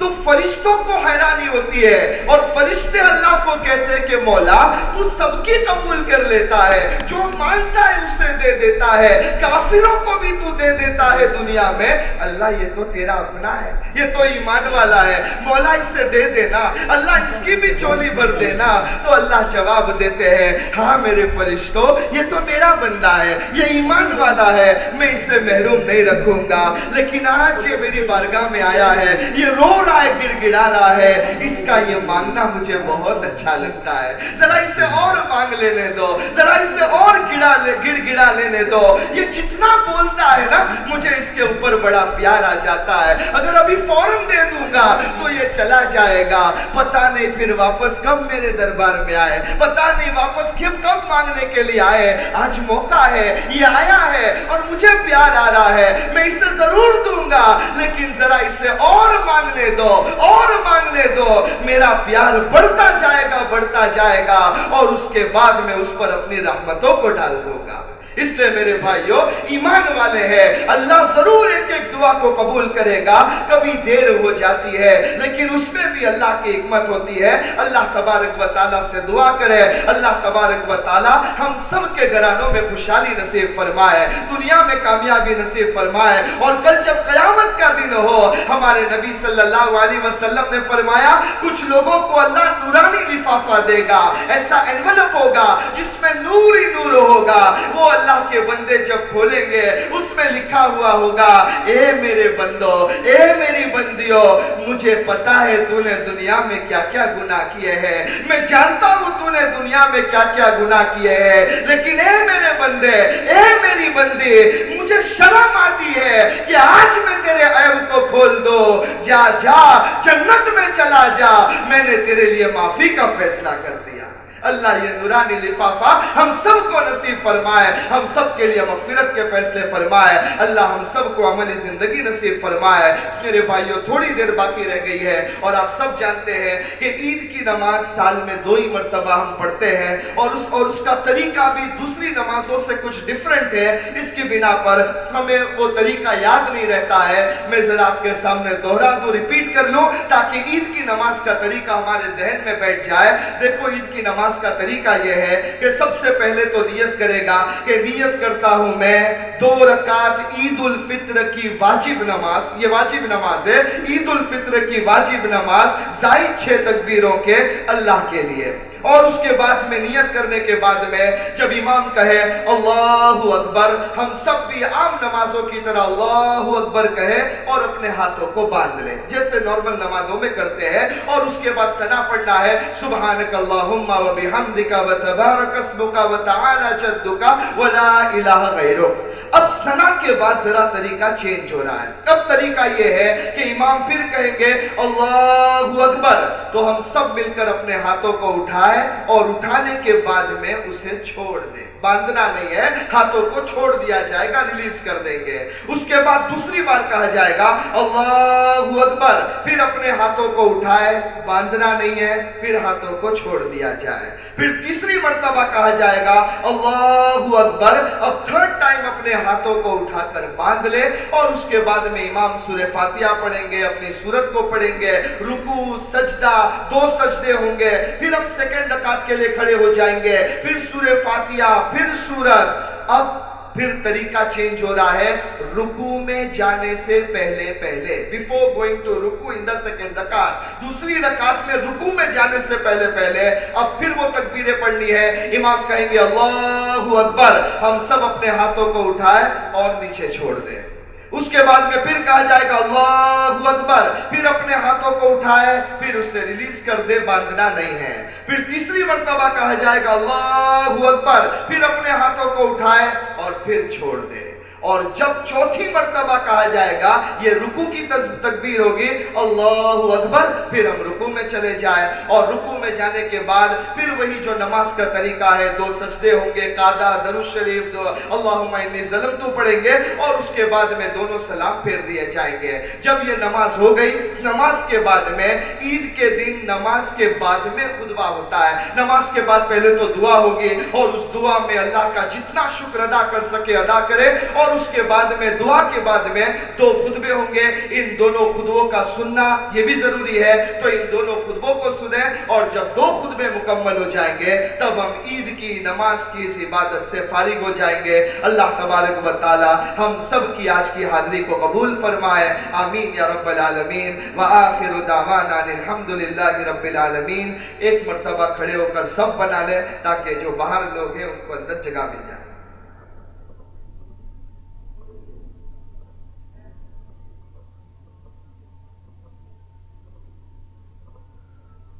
تو فرشتوں کو حیرانی ہوتی ہے اور فرشتے اللہ کو کہتے ہیں کہ مولا، تو سب کی قبول کر لیتا ہے، جو مانتا ہے اسے دے دیتا ہے، کافروں کو بھی تو دے دیتا ہے دنیا میں۔ اللہ، یہ تو تیرا اپنا ہے، یہ تو ایمان والا ہے۔ مولا، اسے دے دینا۔ اللہ، اس کی بھی چولی بھر دینا۔ تو اللہ جواب دیتے ہیں ہاں میرے فرشتوں یہ تو میرا بندہ ہے، یہ ایمان والا ہے، میں اسے محروم نہیں رکھوں گا۔ لیکن آج یہ میری بارگاہ میں آیا ہے، یہ رو رہا ہے گڑ گڑا رہا ہے۔ اس کا یہ مانگنا مجھے بہت اچھا لگتا ہے۔ ذرا اسے اور مانگ لینے دو۔ ذرا اسے اور گڑا لے گڑ گڑا لینے دو۔ یہ جتنا بولتا ہے نا، مجھے اس کے اوپر بڑا پیار آ جاتا ہے۔ اگر ابھی فوراً دے دوں گا تو یہ چلا جائے گا۔ پتا نہیں پھر واپس کب میرے دربار میں آئے۔ پتا نہیں واپس کب کب مانگنے کے لیے آئے۔ آج موقع ہے، یہ آیا ہے اور مجھے پیار آ رہا ہے۔ میں اسے ضرور دوں گا، لیکن ذرا اسے اور مانگنے دو اور مانگنے دو۔ میرا پیار بڑھتا جائے گا، بڑھتا جائے گا اور اس کے بعد میں اس پر اپنی رحمتوں کو ڈال دوں گا۔ اس لیے میرے بھائیوں ایمان والے ہیں، اللہ ضرور ایک ایک دعا کو قبول کرے گا۔ کبھی دیر ہو جاتی ہے، لیکن اس میں بھی اللہ کی حکمت ہوتی ہے۔ اللہ تبارک و تعالیٰ سے دعا کرے۔ اللہ تبارک و تعالیٰ ہم سب کے گھرانوں میں خوشحالی نصیب فرمائے، دنیا میں کامیابی نصیب فرمائے۔ اور کل جب قیامت کا دن ہو، ہمارے نبی صلی اللہ علیہ وسلم نے فرمایا، کچھ لوگوں کو اللہ نورانی لفافہ دے گا، ایسا انولپ ہوگا جس میں نور ہی نور ہوگا۔ وہ اللہ کے بندے جب کھولیں گے، اس میں لکھا ہوا ہوگا، اے میرے بندو، اے میری بندیوں مجھے پتا ہے تو نے دنیا میں کیا کیا گناہ کیے ہیں۔ میں جانتا ہوں تو نے دنیا میں کیا کیا گناہ کیے ہیں، لیکن اے میرے بندے، اے میری بندی، مجھے شرم آتی ہے کہ آج میں تیرے عیب کو کھول دو۔ جا جا، جنت میں چلا جا۔ میں نے تیرے لیے معافی کا فیصلہ کر دیا۔ اللہ یہ نورانی لفافہ ہم سب کو نصیب فرمائے، ہم سب کے لیے مغفرت کے فیصلے فرمائے۔ اللہ ہم سب کو عملی زندگی نصیب فرمائے۔ میرے بھائیوں تھوڑی دیر باقی رہ گئی ہے اور آپ سب جانتے ہیں کہ عید کی نماز سال میں دو ہی مرتبہ ہم پڑھتے ہیں اور اس اور اس کا طریقہ بھی دوسری نمازوں سے کچھ ڈیفرنٹ ہے۔ اس کی بنا پر ہمیں وہ طریقہ یاد نہیں رہتا ہے۔ میں ذرا آپ کے سامنے دوہرا دو ریپیٹ کر لوں تاکہ عید کی نماز کا طریقہ ہمارے ذہن میں بیٹھ جائے۔ دیکھو، عید کی نماز نماز کا طریقہ یہ ہے کہ سب سے پہلے تو نیت کرے گا کہ نیت کرتا ہوں میں دو رکعت عید الفطر کی واجب نماز، یہ واجب نماز ہے، عید الفطر کی واجب نماز زائد چھ تکبیروں کے اللہ کے لیے۔ اور اس کے بعد میں نیت کرنے کے بعد میں جب امام کہے اللہ اکبر، ہم سب بھی عام نمازوں کی طرح اللہ اکبر کہے اور اپنے ہاتھوں کو باندھ لے جیسے نارمل نمازوں میں کرتے ہیں اور اس کے بعد سنا پڑھنا ہے، سبحانک اللہم و بحمدک و تبارک اسمک و تعالی جدک و لا الہ غیرک۔ اب سنا کے بعد ذرا طریقہ چینج ہو رہا ہے۔ اب طریقہ یہ ہے کہ امام پھر کہیں گے اللہ اکبر، تو ہم سب مل کر اپنے ہاتھوں کو اٹھائے اور اٹھانے کے بعد میں اسے چھوڑ دیں باندھنا نہیں ہے، ہاتھوں کو چھوڑ دیا جائے گا ریلیز کر دیں گے۔ اس کے بعد دوسری بار کہا جائے گا، اللہ اکبر! پھر اپنے ہاتھوں کو اٹھائے، باندھنا نہیں ہے، پھر ہاتھوں کو چھوڑ دیا جائے۔ پھر تیسری مرتبہ کہا جائے گا، اللہ اکبر! اب تھرڈ ٹائم اپنے ہاتھوں کو اٹھا کر باندھ لے اور اس کے بعد میں امام سورہ فاتحہ پڑھیں گے، اپنی صورت کو پڑھیں گے۔ رکو سجدہ، دو سجدے ہوں گے۔ پھر اب سیکنڈ رکعت کے لیے کھڑے ہو جائیں گے۔ پھر سورہ فاتحہ پھر صورت۔ اب پھر طریقہ چینج ہو رہا ہے۔ رکو میں جانے سے پہلے پہلے۔ بیفور گوئنگ ٹو رکو ان دا سیکنڈ رکعت۔ دوسری رکعت میں رکو میں جانے سے پہلے پہلے۔ اب پھر وہ تکبیریں پڑھنی ہے امام کہیں گے، اللہ اکبر! ہم سب اپنے ہاتھوں کو اٹھائے اور نیچے چھوڑ دیں۔ اس کے بعد میں پھر کہا جائے گا اللہ اکبر، پھر اپنے ہاتھوں کو اٹھائے، پھر اسے ریلیز کر دے، باندھنا نہیں ہے۔ پھر تیسری مرتبہ کہا جائے گا اللہ اکبر، پھر اپنے ہاتھوں کو اٹھائے اور پھر چھوڑ دے۔ اور جب چوتھی مرتبہ کہا جائے گا، یہ رکو کی تکبیر ہوگی، اللہ اکبر، پھر ہم رکو میں چلے جائیں۔ اور رکو میں جانے کے بعد پھر وہی جو نماز کا طریقہ ہے، دو سجدے ہوں گے قادہ درو شریف، دو اللہم انی ظلم تو پڑھیں گے، اور اس کے بعد میں دونوں سلام پھیر دیے جائیں گے۔ جب یہ نماز ہو گئی، نماز کے بعد میں عید کے دن، نماز کے بعد میں خطبہ ہوتا ہے۔ نماز کے بعد پہلے تو دعا ہوگی، اور اس دعا میں اللہ کا جتنا شکر ادا کر سکے، ادا کرے، اور اور اس کے بعد میں، دعا کے بعد میں دو خطبے ہوں گے۔ ان دونوں خطبوں کا سننا یہ بھی ضروری ہے۔ تو ان دونوں خطبوں کو سنیں اور جب دو خطبے مکمل ہو جائیں گے، تب ہم عید کی، نماز کی، اس عبادت سے فارغ ہو جائیں گے۔ اللہ تبارک و تعالی ہم سب کی آج کی حاضری کو قبول فرمائے۔ آمین یا رب العالمین۔ وآخر دعوانا الحمدللہ رب العالمین۔ ایک مرتبہ کھڑے ہو کر سب بنا لے تاکہ جو باہر لوگ ہیں ان کو اندر جگہ مل جائے۔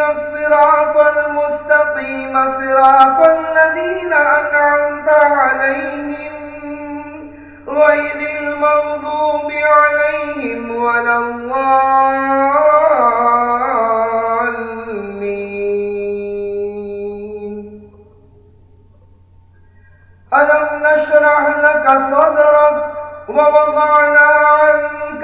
اهدنا الصراط المستقيم صراط الذين أنعمت عليهم غير المغضوب عليهم ولا الضالين. ألم نشرح لك صدرك ووضعنا عنك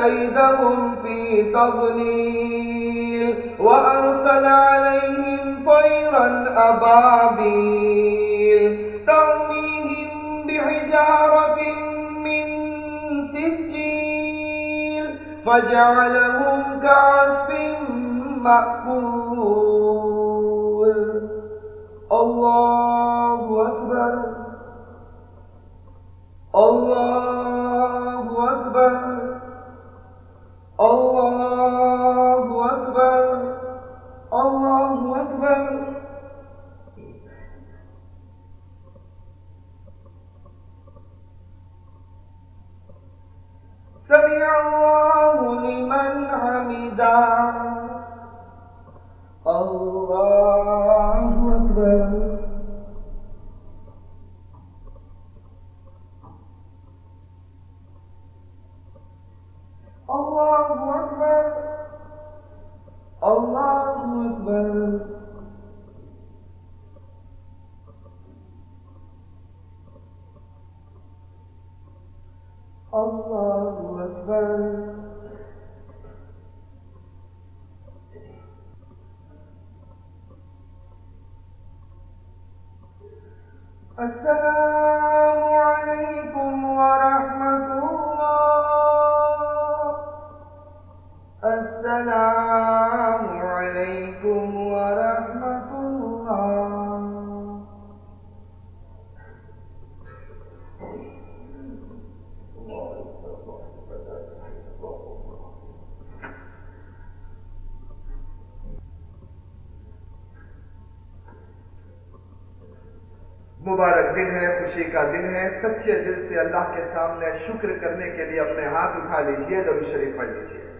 كيدهم في تضليل وأرسل عليهم طيرا أبابيل ترميهم بحجارة من سجيل فجعلهم كعصف مأكول. الله أكبر. الله السلام. دن کا دن ہے، سچے دل سے اللہ کے سامنے شکر کرنے کے لیے اپنے ہاتھ اٹھا لیجیے درو شریف پڑھ لیجیے۔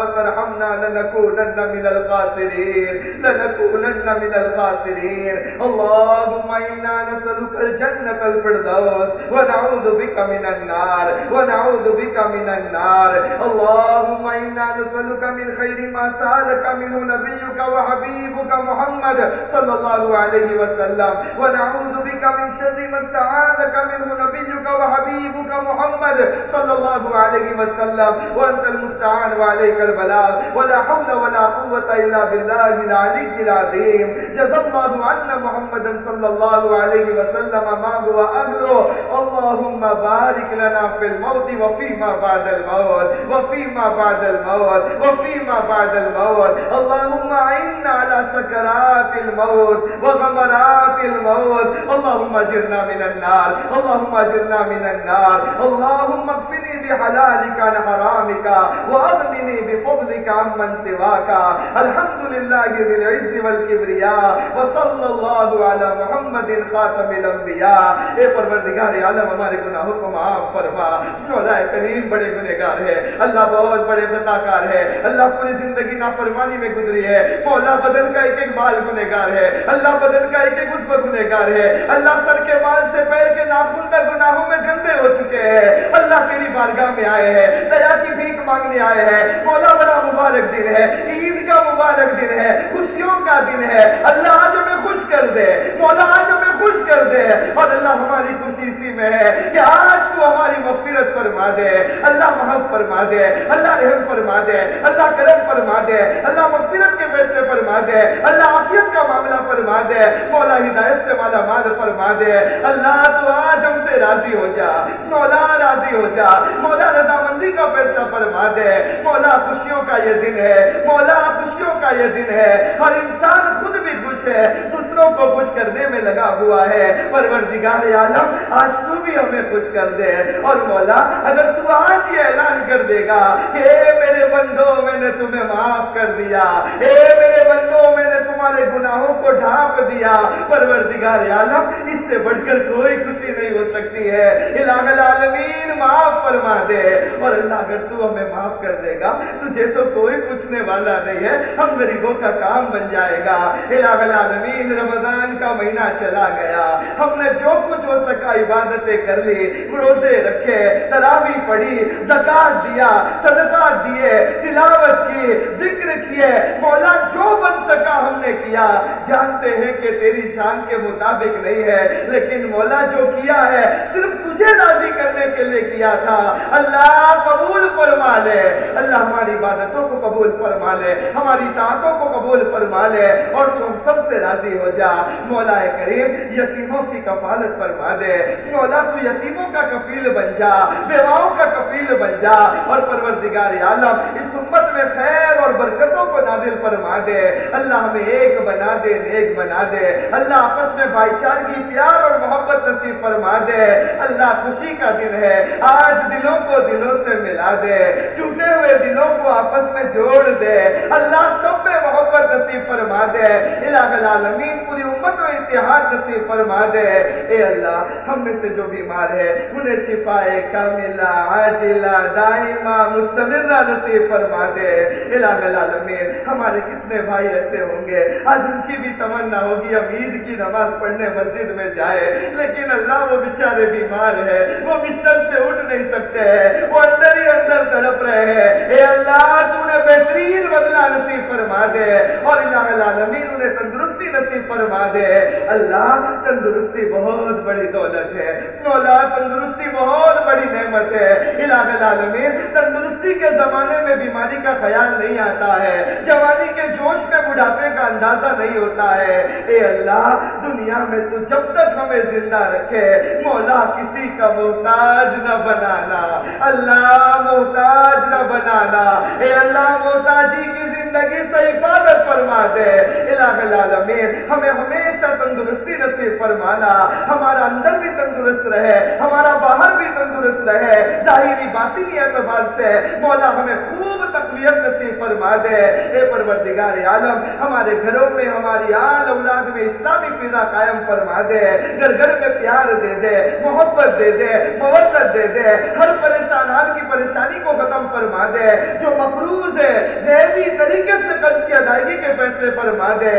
وترحمنا لنكونن من الخاسرين لنكونن من الخاسرين. اللهم إنا نسألك الجنة الفردوس ونعوذ بك من النار ونعوذ بك من النار. اللهم إنا نسألك من خير ما سألك منه نبيك وحبيبك محمد صلى الله عليه وسلم. ونعوذ بك من شر ما استعاذك منه نبيك وحبيبك محمد صلى الله عليه وسلم. وأنت المستعان وعليك البلاغ ولا حول ولا قوة إلا بالله العلي العظيم. جزا الله عنا محمدا صلى الله عليه وسلم ما هو أهله. اللهم بارك لنا في الموت وفيما بعد الموت وفيما بعد الموت وفيما بعد الموت. اللهم عنا على سكرات الموت وغمرات الموت. اللهم أجرنا من النار اللهم أجرنا من النار. اللهم اكفني بحلالك عن حرامك وأغنني بفضلك عمن سواك. الحمد لله ذي العز والكبرياء، وصلى الله على محمد خاتم الانبیاء. اے پروردگار عالم، ہمارے گناہوں کو معاف فرما. مولا کریم بڑے گنہگار ہے اللہ بہت بڑے بتاکار ہے اللہ پوری زندگی نافرمانی میں گزری ہے. مولا بدن کا ایک ایک بال گنہگار ہے. اللہ بدن کا ایک ایک عضو گنہگار ہے. اللہ سر کے بال سے پیر کے ناخن تک گناہوں میں گندے ہو چکے ہیں. اللہ تیری بارگاہ میں آئے ہیں. دیا کی بھیک مانگنے آئے ہیں. مولا بڑا بڑا مبارک دن ہے، عید کا مبارک دن ہے، خوشیوں کا دن ہے۔ اللہ آج ہمیں خوش کر دے، مولا آج ہمیں خوش کر دے۔ اور اللہ ہماری خوشی اسی میں ہے کہ آج تو ہماری مغفرت فرما دے۔ اللہ محب فرما دے، اللہ رحم فرما دے، اللہ کرم فرما دے، اللہ مغفرت کے فیصلے فرما دے، اللہ عافیت کا معاملہ فرما دے۔ مولا ہدایت سے مالا مال فرما دے۔ اللہ تو آج ہم سے راضی ہو جا، مولا راضی ہو جا، مولا رضامندی کا فیصلہ فرما دے۔ مولا خوشیوں کا یہ دن ہے، مولا خوشیوں کا یہ دن ہے۔ اور انسان خود بھی خوش ہے، دوسروں کو خوش کرنے میں لگا ہوا ہے۔ پروردگار عالم، آج تو بھی ہمیں خوش کر دے۔ اور مولا، اگر تو آج یہ اعلان کر دے گا کہ اے میرے بندو، میں نے تمہیں معاف کر دیا۔ اے میرے بندو، میں نے تمہارے گناہوں کو ڈھانپ دیا۔ پروردگار عالم، اس سے بڑھ کر کوئی خوشی نہیں ہو سکتی ہے۔ الہ العالمین، معاف فرما دے۔ اور اللہ اگر تو ہمیں معاف کر دے گا تجھے تو کوئی پوچھنے والا نہیں ہے۔ ہم غریبوں کا کام بن جائے گا۔ الہ العالمین، رمضان کا مہینہ چلا گیا۔ ہم نے جو کچھ ہو سکا عبادتیں کر لی، روزے رکھے تراوی پڑھی، زکات دیا صدقات دیے، تلاوت کی ذکر کیے، مولا جو بن سکا ہم نے کیا۔ جانتے ہیں کہ تیری شان کے مطابق نہیں ہے، لیکن مولا جو کیا ہے، صرف تجھے راضی کرنے کے لیے کیا تھا۔ اللہ قبول فرما لے۔ اللہ ہماری عبادتوں کو قبول فرما لے، ہماری طاقتوں کو قبول فرما لے اور تم سب سے راضی ہو جا۔ مولا کریم یتیموں کی کفالت فرما دے۔ مولا تو یتیموں کا کفیل بن جا، بیواؤں کا کفیل بن جا۔ اور پروردگار عالم، اس امت میں خیر خیر اور برکتوں کو نازل فرما دے۔ اللہ ہمیں ایک بنا دے، نیک بنا دے۔ اللہ آپس میں بھائی چار کی پیار اور محبت نصیب فرما دے۔ اللہ خوشی کا دن ہے، آج دلوں کو دلوں سے ملا دے۔ ٹوٹے ہوئے دلوں کو آپس میں جوڑ دے۔ اللہ سب میں محبت نصیب فرما دے۔ الہ العالمین پوری امت میں اتحاد نصیب فرما دے۔ اے اللہ، ہم میں سے جو بیمار ہے، انہیں شفا کاملہ، عاجلہ، دائمہ، مستمرہ نصیب فرما دے۔ العالمین ہمارے کتنے بھائی ایسے ہوں گے؟ آج ان کی بھی تمنا ہوگی اب عید کی نماز پڑھنے مسجد میں جائے۔ لیکن اللہ وہ بیچارے بیمار ہے، وہ بستر سے اٹھ نہیں سکتے ہیں۔ وہ اندر ہی اندر تڑپ رہے ہیں۔ اے اللہ، تو نے بہترین بدلہ نصیب فرما دے۔ اور الہ العالمین انہیں تندرستی نصیب فرما دے۔ اللہ، تندرستی بہت بڑی دولت ہے۔ مولا، تندرستی بہت بڑی نعمت ہے۔ الہ العالمین، تندرستی کے زمانے میں بیماری کا خیال نہیں آتا ہے۔ جوانی کے جوش میں بڑھاپے کا اندازہ نہیں ہوتا ہے۔ اے اللہ، دنیا میں تو جب تک ہمیں زندہ رکھے، مولا کسی کا محتاج نہ بنانا۔ اللہ محتاج نہ بنانا۔ اے اللہ، محتاجی کی زندگی سے حفاظت فرما دے۔ الہ العالمین، ہمیں ہمیشہ تندرستی نصیب فرمانا۔ ہمارا اندر بھی تندرست رہے، ہمارا باہر بھی تندرست رہے۔ ظاہری باطنی اعتبار سے مولا ہمیں خوب تقویت نصیب فرما دے۔ اے پروردگار عالم، ہمارے گھروں میں ہماری آل اولاد میں اسلامی فضا قائم فرما دے۔ گھر گھر میں پیار دے دے، محبت دے دے، مودت دے دے۔ ہر پریشان حال کی پریشانی کو ختم فرما دے۔ جو مقروض ہے غیبی طریقے طریقے سے قرض کی ادائیگی کے فیصلے فرما دے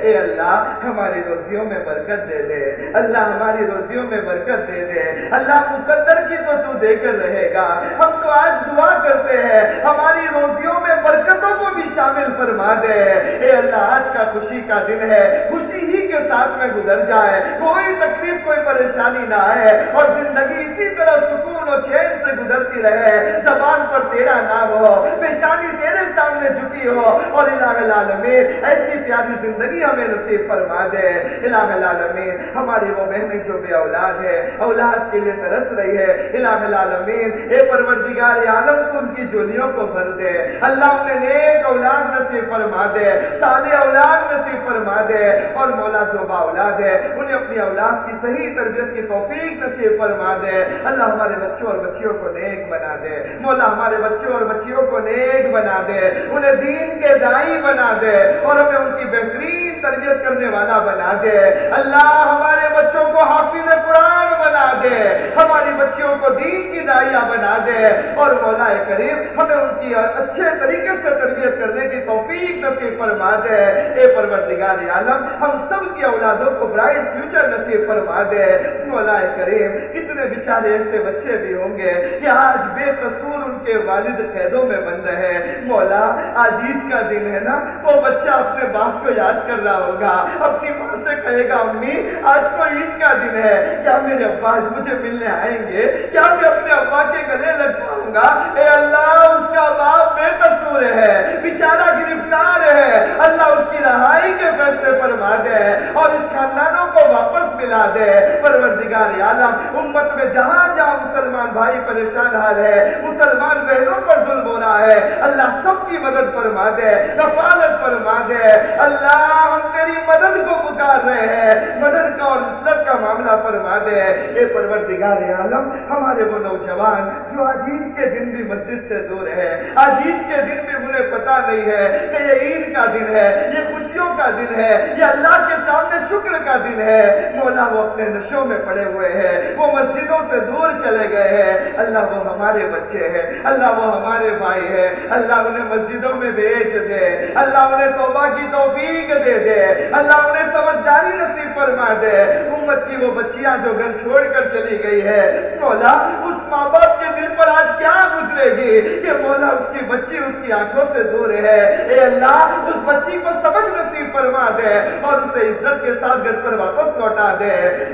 اے اللہ، ہماری روزیوں میں برکت دے دے۔ اللہ، ہماری روزیوں میں برکت دے دے۔ اللہ، مقدر کی تو تو دے کر رہے گا۔ ہم تو آج دعا کرتے ہیں۔ ہماری روزیوں میں برکتوں کو بھی شامل فرما دے۔ اے اللہ، آج کا خوشی کا دن ہے۔ خوشی ہی کے ساتھ میں گزر جائے۔ کوئی تکلیف، کوئی پریشانی نہ آئے۔ اور زندگی اسی طرح سکون اور چین سے گزرتی رہے۔ زبان پر تیرا نام ہو۔ پیشانی تیرے سامنے جھکی ہو۔ اور الہ العالمین، ایسی پیاری زندگی ہمیں نصیب فرما دے۔ الہ العالمین، ہماری وہ بہنیں جو بے اولاد ہے اولاد کے لیے ترس رہی ہے۔ الہ العالمین، اے پروردگار عالم، تو ان کی جولیوں کو بھر دے۔ اللہ انہیں نیک اولاد نصیب فرما دے، صالح اولاد نصیب فرما دے۔ اور مولا جو با اولاد ہے، انہیں اپنی اولاد کی صحیح تربیت کی توفیق نصیب فرما دے۔ اللہ ہمارے بچوں اور بچیوں کو نیک بنا دے۔ مولا ہمارے بچوں اور بچیوں کو نیک بنا دے۔ انہیں دین کے بنا دے اور ہمیں ان کی بہترین تربیت کرنے والا بنا دے۔ اللہ ہمارے بچوں کو حافظ قرآن بنا دے۔ ہماری بچیوں کو دین کی دائیاں بنا دے۔ اور مولا کریم ہمیں ان کی اچھے طریقے سے تربیت کرنے کی توفیق نصیب فرما دے۔ اے پروردگار عالم، ہم سب کی اولادوں کو برائٹ فیوچر نصیب فرما دے۔ مولا کریم کتنے بیچارے ایسے بچے بھی ہوں گے کہ آج بے قصور ان کے والد قیدوں میں بند ہے۔ مولا، آج عید کا دن ہے نا، وہ بچہ اپنے باپ کو یاد کر رہا ہوگا۔ اپنی ماں سے کہے گا، امی، آج تو عید کا دن ہے۔ کیا میرے ابا آج مجھے ملنے آئیں گے، کیا میں اپنے ابا کے گلے لگ پاؤں گا؟ اے اللہ، اس کا باپ بے قصور ہے، بیچارہ گرفتار ہے۔ اللہ اس کی رہائی کے فیصلے فرما دے اور اس خاندانوں کو واپس ملا دے۔ پروردگار عالم، امت میں جہاں جہاں مسلمان بھائی پریشان حال ہے، مسلمان بہنوں پر ظلم ہو رہا ہے۔ اللہ سب کی مدد فرما دے کفالت فرما دے۔ اللہ ہم تیری مدد کو پکار رہے ہیں۔ مدد کا اور نصرت کا معاملہ فرما دے۔ اے پروردگار عالم، ہمارے وہ نوجوان جو آج عید کے دن بھی مسجد سے دور ہے آج عید کے دن بھی انہیں پتا نہیں ہے کہ یہ عید کا دن ہے، یہ خوشیوں کا دن ہے، یہ اللہ کے سامنے شکر کا دن ہے۔ مولا وہ اپنے نشوں میں پڑے ہوئے ہیں، وہ مسجدوں سے دور چلے گئے ہیں۔ اللہ وہ ہمارے بچے ہیں، اللہ وہ ہمارے بھائی ہیں۔ اللہ انہیں مسجدوں میں بھیج دے، اللہ انہیں توبہ کی توفیق دے دے۔ اللہ انہیں سمجھداری نصیب فرما دے۔ امت کی وہ بچیاں جو گھر چھوڑ کر چلی گئی ہے، مولا اس ماں باپ کے دل پر آج کیا گزرے گی؟ کہ مولا اس کی بچی اس کی آنکھوں سے دور ہے۔ اے اللہ، اس بچی کو سمجھ نصیب فرما دے اور اسے عزت کے ساتھ گھر پر واپس لوٹا دے۔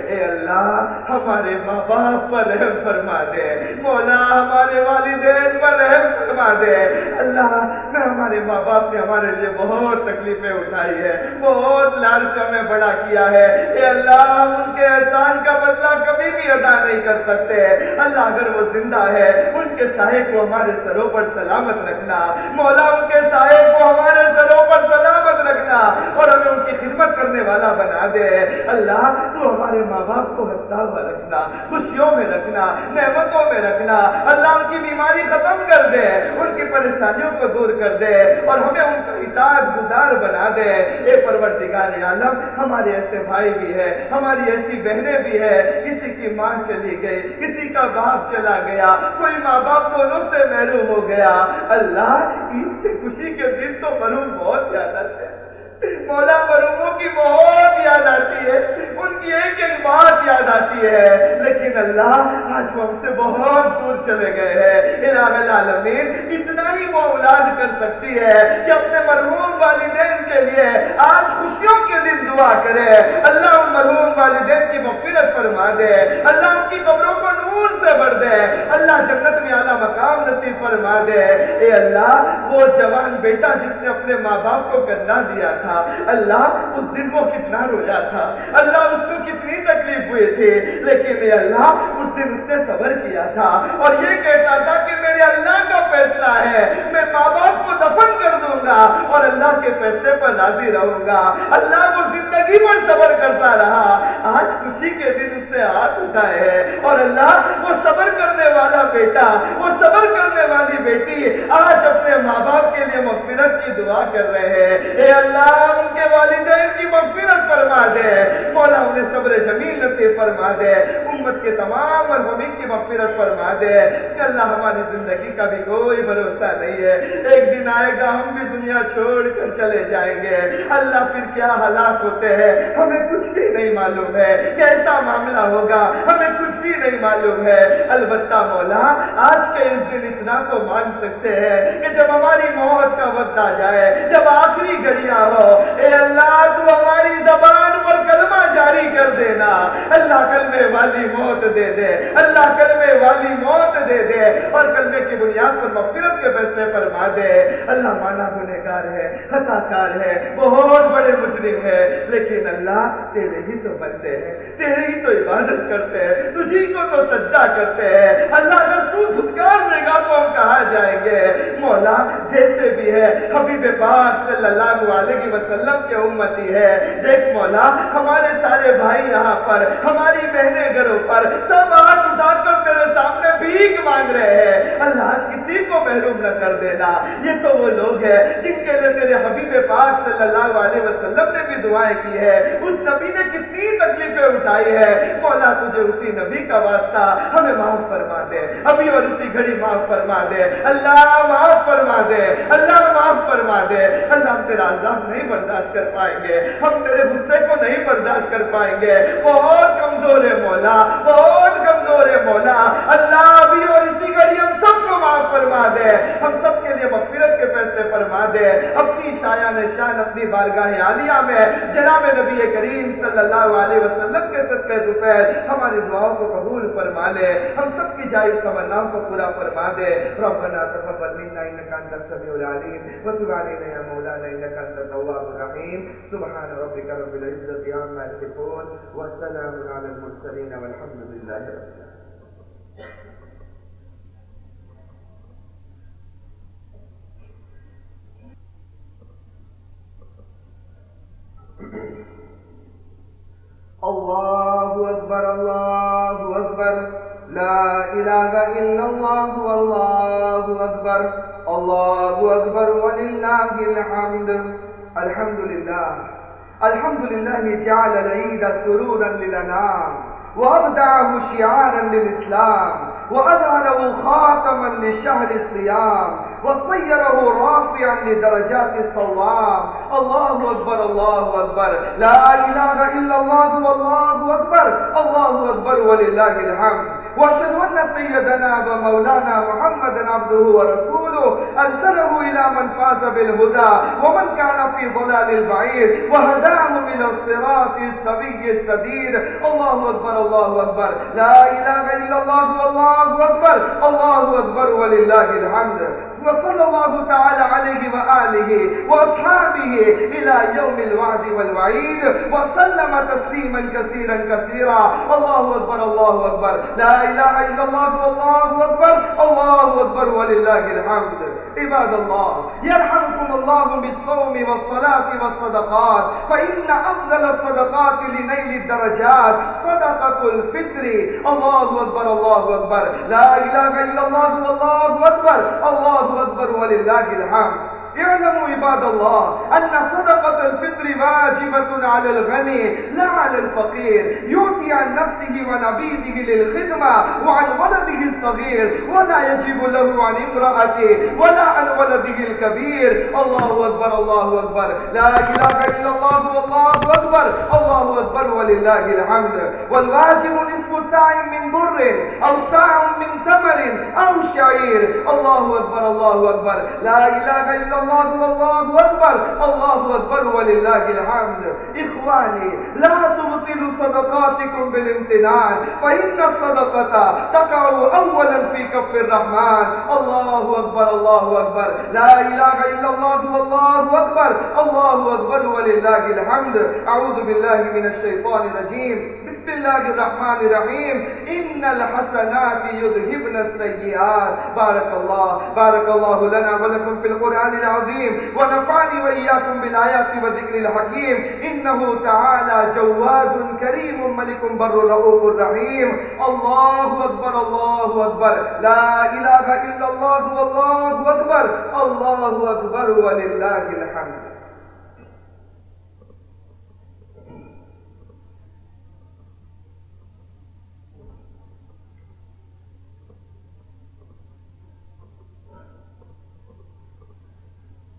اے اللہ، ہمارے ماں باپ پر رحم فرما دے۔ مولا، ہمارے والدین پر رحم فرما دے۔ اللہ، میں ہمارے ماں باپ نے ہمارے لیے بہت تکلیفیں اٹھائی ہے بہت لال سے ہمیں بڑا کیا ہے۔ اے اللہ، ان کے احسان کا بدلہ کبھی کوئی بھی ادا نہیں کر سکتے۔ اللہ اگر وہ زندہ ہے، ان کے سائے کو ہمارے سروں پر سلامت رکھنا۔ مولا، ان کے سائے کو ہمارے سروں پر سلامت رکھنا۔ اور ہمیں ان کی خدمت کرنے والا بنا دے۔ اللہ، تو ہمارے ماں باپ کو ہنستا ہوا رکھنا، خوشیوں میں رکھنا، نعمتوں میں رکھنا۔ اللہ، ان کی بیماری ختم کر دے، ان کی پریشانیوں کو دور کر دے۔ اور ہمیں ان کا اطاعت گزار بنا دے۔ اے پروردگار عالم، ہمارے ایسے بھائی بھی ہے ہماری ایسی بہنیں بھی ہے کسی کی ماں چلی گئی، کسی کا باپ چلا گیا، کوئی ماں باپ دونوں سے محروم ہو گیا۔ اللہ، عید کی خوشی کے دن تو محروم بہت زیادہ تھے۔ مولا مروموں کی بہت یاد آتی ہے، ان کی ایک ایک بات یاد آتی ہے۔ لیکن اللہ آج وہ ہم سے بہت دور چلے گئے ہیں۔ العالمین، اتنا ہی وہ اولاد کر سکتی ہے کہ اپنے مرحوم والدین کے لیے آج خوشیوں کے دن دعا کرے۔ اللہ ان مرحوم والدین کی مغفرت فرما دے۔ اللہ ان کی قبروں کو نور سے بھر دے۔ اللہ جنت میں اعلیٰ مقام نصیب فرما دے۔ اے اللہ، وہ جوان بیٹا جس نے اپنے ماں باپ کو گندا دیا تھا تھا۔ اللہ اس دن وہ کتنا رویا تھا۔ اللہ اس کو کتنی تکلیف ہوئی تھی۔ لیکن اے اللہ، اس دن اس نے صبر کیا تھا۔ اور یہ کہتا تھا کہ میرے اللہ کا فیصلہ ہے۔ میں ماں باپ کو دفن کر دوں گا اور اللہ کے فیصلے پر راضی رہوں گا۔ اللہ وہ زندگی پر صبر کرتا رہا۔ آج خوشی کے دن اس نے ہاتھ اٹھائے ہیں۔ اور اللہ، وہ صبر کرنے والا بیٹا، وہ صبر کرنے والی بیٹی، آج اپنے ماں باپ کے لیے مغفرت کی دعا کر رہے ہیں۔ اے اللہ ان کے والدین کی مغفرت فرما دے۔ مولا انہیں صبر جمیل نصیب فرما دے۔ امت کے تمام مرحومین کی مغفرت فرما دے۔ کہ اللہ ہماری زندگی کا بھی کوئی بھروسہ نہیں ہے۔ ایک دن آئے گا، ہم بھی دنیا چھوڑ کر چلے جائیں گے۔ اللہ پھر کیا حالات ہوتے ہیں؟ ہمیں کچھ بھی نہیں معلوم ہے۔ کیسا معاملہ ہوگا؟ ہمیں کچھ بھی نہیں معلوم ہے۔ البتہ مولا، آج کے اس دن اتنا تو مان سکتے ہیں کہ جب ہماری موت کا وقت آ جائے، جب آخری گھڑیاں ہو اے اللہ، تو ہماری زبان پر کلمہ جاری کر دینا۔ اللہ کلمے والی موت دے دے۔ اللہ کلمے والی موت دے دے۔ اور کلمے کی بنیاد پر مغفرت کے فیصلے فرما دے۔ اللہ مانا گنہگار ہے خطا کار ہے، بہت بڑے مجرم ہے۔ لیکن اللہ تیرے ہی تو بنتے ہیں، تیرے ہی تو عبادت کرتے ہیں، تجھی کو تو سجدہ کرتے ہیں۔ اللہ، اگر تو دھتکار دے گا تو ہم کہاں جائیں گے، مولا جیسے بھی ہے، حبیب پاک صلی اللہ علیہ وسلم کے امتی ہے۔ دیکھ مولا، ہمارے سارے بھائی یہاں پر، ہماری بہنیں گھروں پر، سب ہاتھ اٹھا کر بھیک مانگ رہے ہیں۔ اللہ کسی کو محروم نہ کر دینا یہ تو وہ لوگ ہیں جن کے لیے تیرے حبیب پاک صلی اللہ علیہ وسلم نے بھی دعائیں کی ہے اس نبی نے کتنی تکلیفیں اٹھائی ہے مولا تجھے اسی نبی کا واسطہ ہمیں معاف فرما دے۔ ابھی اور اسی گھڑی معاف فرما دے۔ اللہ معاف فرما دے۔ اللہ معاف فرما دے۔ اللہ ہم تیرا عذاب نہیں برداشت کر پائیں گے۔ ہم تیرے غصے کو نہیں برداشت کر پائیں گے۔ بہت کمزور ہے مولا۔ بہت کمزور ہے مولا۔ اللہ ابھی اور اسی گھڑی ہم سب کو معاف فرما دے۔ ہم سب کے لیے مغفرت کے فیصلے فرما دے۔ اپنی شایا نشان اپنی بارگاہ عالیہ میں، جناب نبی کریم صلی اللہ علیہ وسلم کے صدقے دوپہر ہماری دعاؤں کو قبول فرما لے۔ ہم سب کی جائز تمناؤں کو پورا فرما دے۔ ربنا تقبل منا انك انت السميع العليم وتب علينا يا مولانا انك انت التواب الرحيم سبحان ربك رب العزه عما يصفون وسلام على المرسلين والحمد لله رب العالمين الله أكبر الله أكبر لا إله إلا الله والله أكبر الله أكبر ولله الحمد الحمد لله الحمد لله جعل العيد سرورا للأنام وأبدعه شعارا للإسلام وأظهره خاتما لشهر الصيام وصيره رافعا لدرجات الصوام الله أكبر الله أكبر. لا إله إلا الله والله أكبر. الله أكبر ولله الحمد. وأشهد أن سيدنا ومولانا محمدا عبده ورسوله. أرسله إلى من فاز بالهدى ومن كان في ضلال البعيد وهداه إلى الصراط السوي السديد. الله أكبر الله أكبر. لا إله إلا الله والله أكبر. الله أكبر ولله الحمد. وصلى الله تعالى عليه وآله وأصحابه إلى يوم الوعد والوعيد وسلم تسليما كثيرا كثيرا. الله أكبر الله أكبر. لا إله إلا الله والله أكبر. الله أكبر ولله الحمد. عباد الله يرحمكم الله بالصوم والصلاة والصدقات فإن أفضل الصدقات لنيل الدرجات صدقة الفطر. الله أكبر الله أكبر. لا إله إلا الله والله أكبر. الله أكبر ولله الحمد. اعلموا عباد الله أن صدقة الفطر واجبة على الغني لا على الفقير. يعطي عن نفسه ونبيذه للخدمة وعن ولده الصغير ولا يجب له عن امرأته ولا عن ولده الكبير. الله أكبر الله أكبر. لا إله إلا الله والله أكبر. الله أكبر ولله الحمد. والواجب نصف ساع من بر أو ساع من تمر أو شعير. الله أكبر الله أكبر. لا إله إلا الله اللہ اللہ اکبر اللہ اکبر وللہ الحمد. اخوانی لا تبطل تبطلوا صدقاتكم بالامتنان فإن الصدقة تقع أولا في كف الرحمن. الله أكبر الله أكبر. لا إله إلا الله والله أكبر. الله أكبر ولله الحمد. أعوذ بالله من الشيطان الرجيم. بسم الله الرحمن الرحيم. إن الحسنات يذهبن السيئات. بارك الله بارك الله لنا ولكم في القرآن العظيم. ونفعني وإياكم بالآيات والذكر الحكيم. إنه تعالى جواد كريم ملك بر رؤوف رحيم. الله أكبر الله أكبر. لا إله إلا الله والله أكبر. الله أكبر ولله الحمد.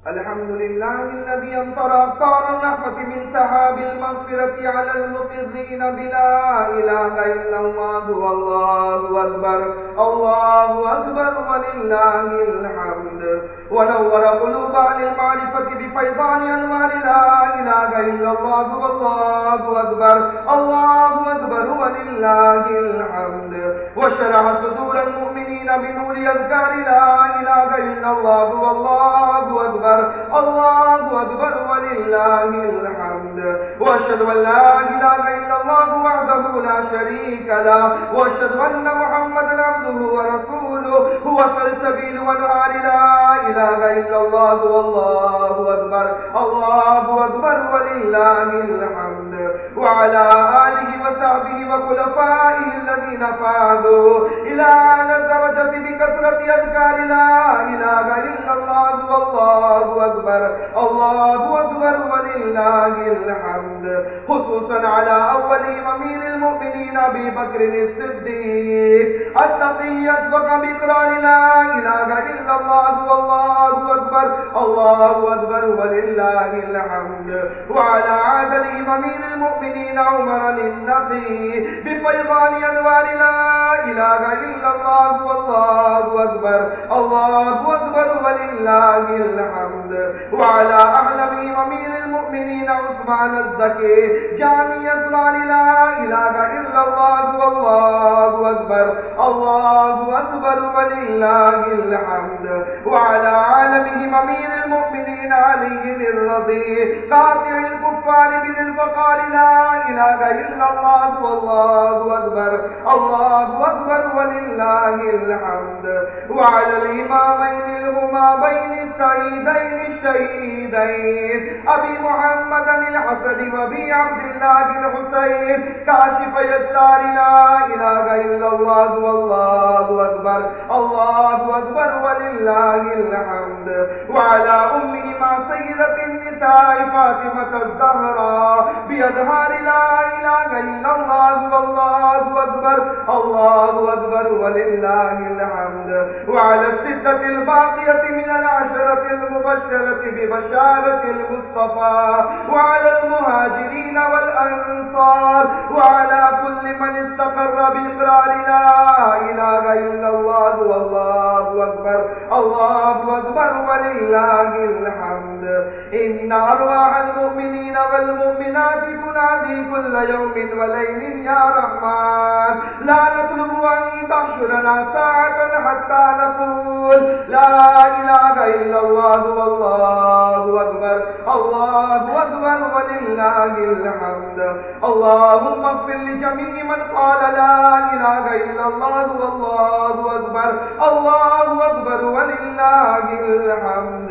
الحمد لله الذي امطر أبطار الرحمة من سحاب المغفرة على المقرين بلا إله إلا الله والله أكبر، الله أكبر، ولله الحمد. ونور قلوب أهل المعرفة بفيضان أنوار لا إله إلا الله والله أكبر، الله أكبر، ولله الحمد. وشرح صدور المؤمنين بنور أذكار لا إله إلا الله والله أكبر. الله أكبر ولله الحمد. وأشهد أن لا إله إلا الله وحده لا شريك له. وأشهد أن محمدا عبده ورسوله. هو سلسبيل ونهار لا إله إلا الله والله أكبر. الله أكبر ولله الحمد. وعلى آله وصحبه وخلفائه الذين فاذوا إلى أعلى الدرجة بكثرة أذكار لا إله إلا الله والله أكبر. الله أكبر ولله الحمد. خصوصا على أولهم أمير المؤمنين أبي بكر الصديق. التقي أسبق بإقرار لا إله إلا الله والله الله أكبر الله أكبر ولله الحمد وعلى عادلهم أمير المؤمنين عمر النقي بفيضان أنوار لا إله إلا الله والله أكبر الله أكبر ولله الحمد وعلى أعلمهم أمير المؤمنين عثمان الزكي جامع أسرار لا إله إلا الله والله أكبر الله أكبر ولله الحمد وعلى عالمهم أمير المؤمنين علي الرضي قاطع الكفار بذي الفقار لا إله إلا الله والله أكبر الله أكبر ولله الحمد. وعلى الإمامين الهما بين السيدين الشهيدين أبي محمد الحسن وأبي عبد الله الحسين. كاشف يستار لا إله إلا الله والله أكبر الله أكبر ولله الحمد وعلى أمهما سيدة النساء فاطمة الزهراء. بأدهار لا إله إلا الله والله أكبر الله أكبر ولله الحمد. وعلى الستة الباقية من العشرة المبشرة ببشارة المصطفى. وعلى المهاجرين والأنصار. وعلى كل من استقر بإقرار لا إله إلا الله والله أكبر الله أكبر ولله الحمد. إن أرواح المؤمنين والمؤمنات تنادي كل يوم وليل يا رحمن. لا نطلب أن تحشرنا ساعة حتى نقول لا إله إلا الله والله أكبر الله أكبر ولله الحمد. اللهم اغفر لجميع من قال لا إله إلا الله والله أكبر الله أكبر ولله الحمد.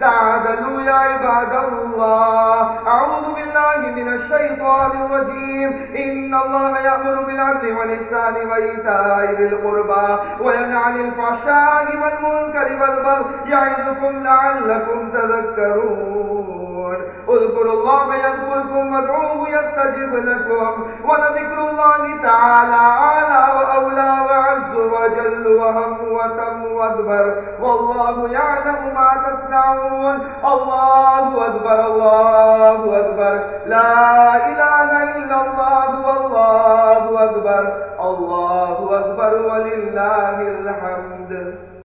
تعادلوا يا عباد الله. أعوذ بالله من الشيطان الرجيم. إن الله يأمر بالعدل والإحسان وإيتاء ذي القربى وينهى عن الفحشاء والمنكر والبغي يعظكم لعلكم تذكرون. اذكروا الله يذكركم وادعوه يستجب لكم ولذكر الله تعالى أعلى وأولى وعز وجل وهم وتم وأكبر والله يعلم ما تصنعون الله أكبر الله أكبر. لا إله إلا الله والله أكبر الله أكبر ولله الحمد.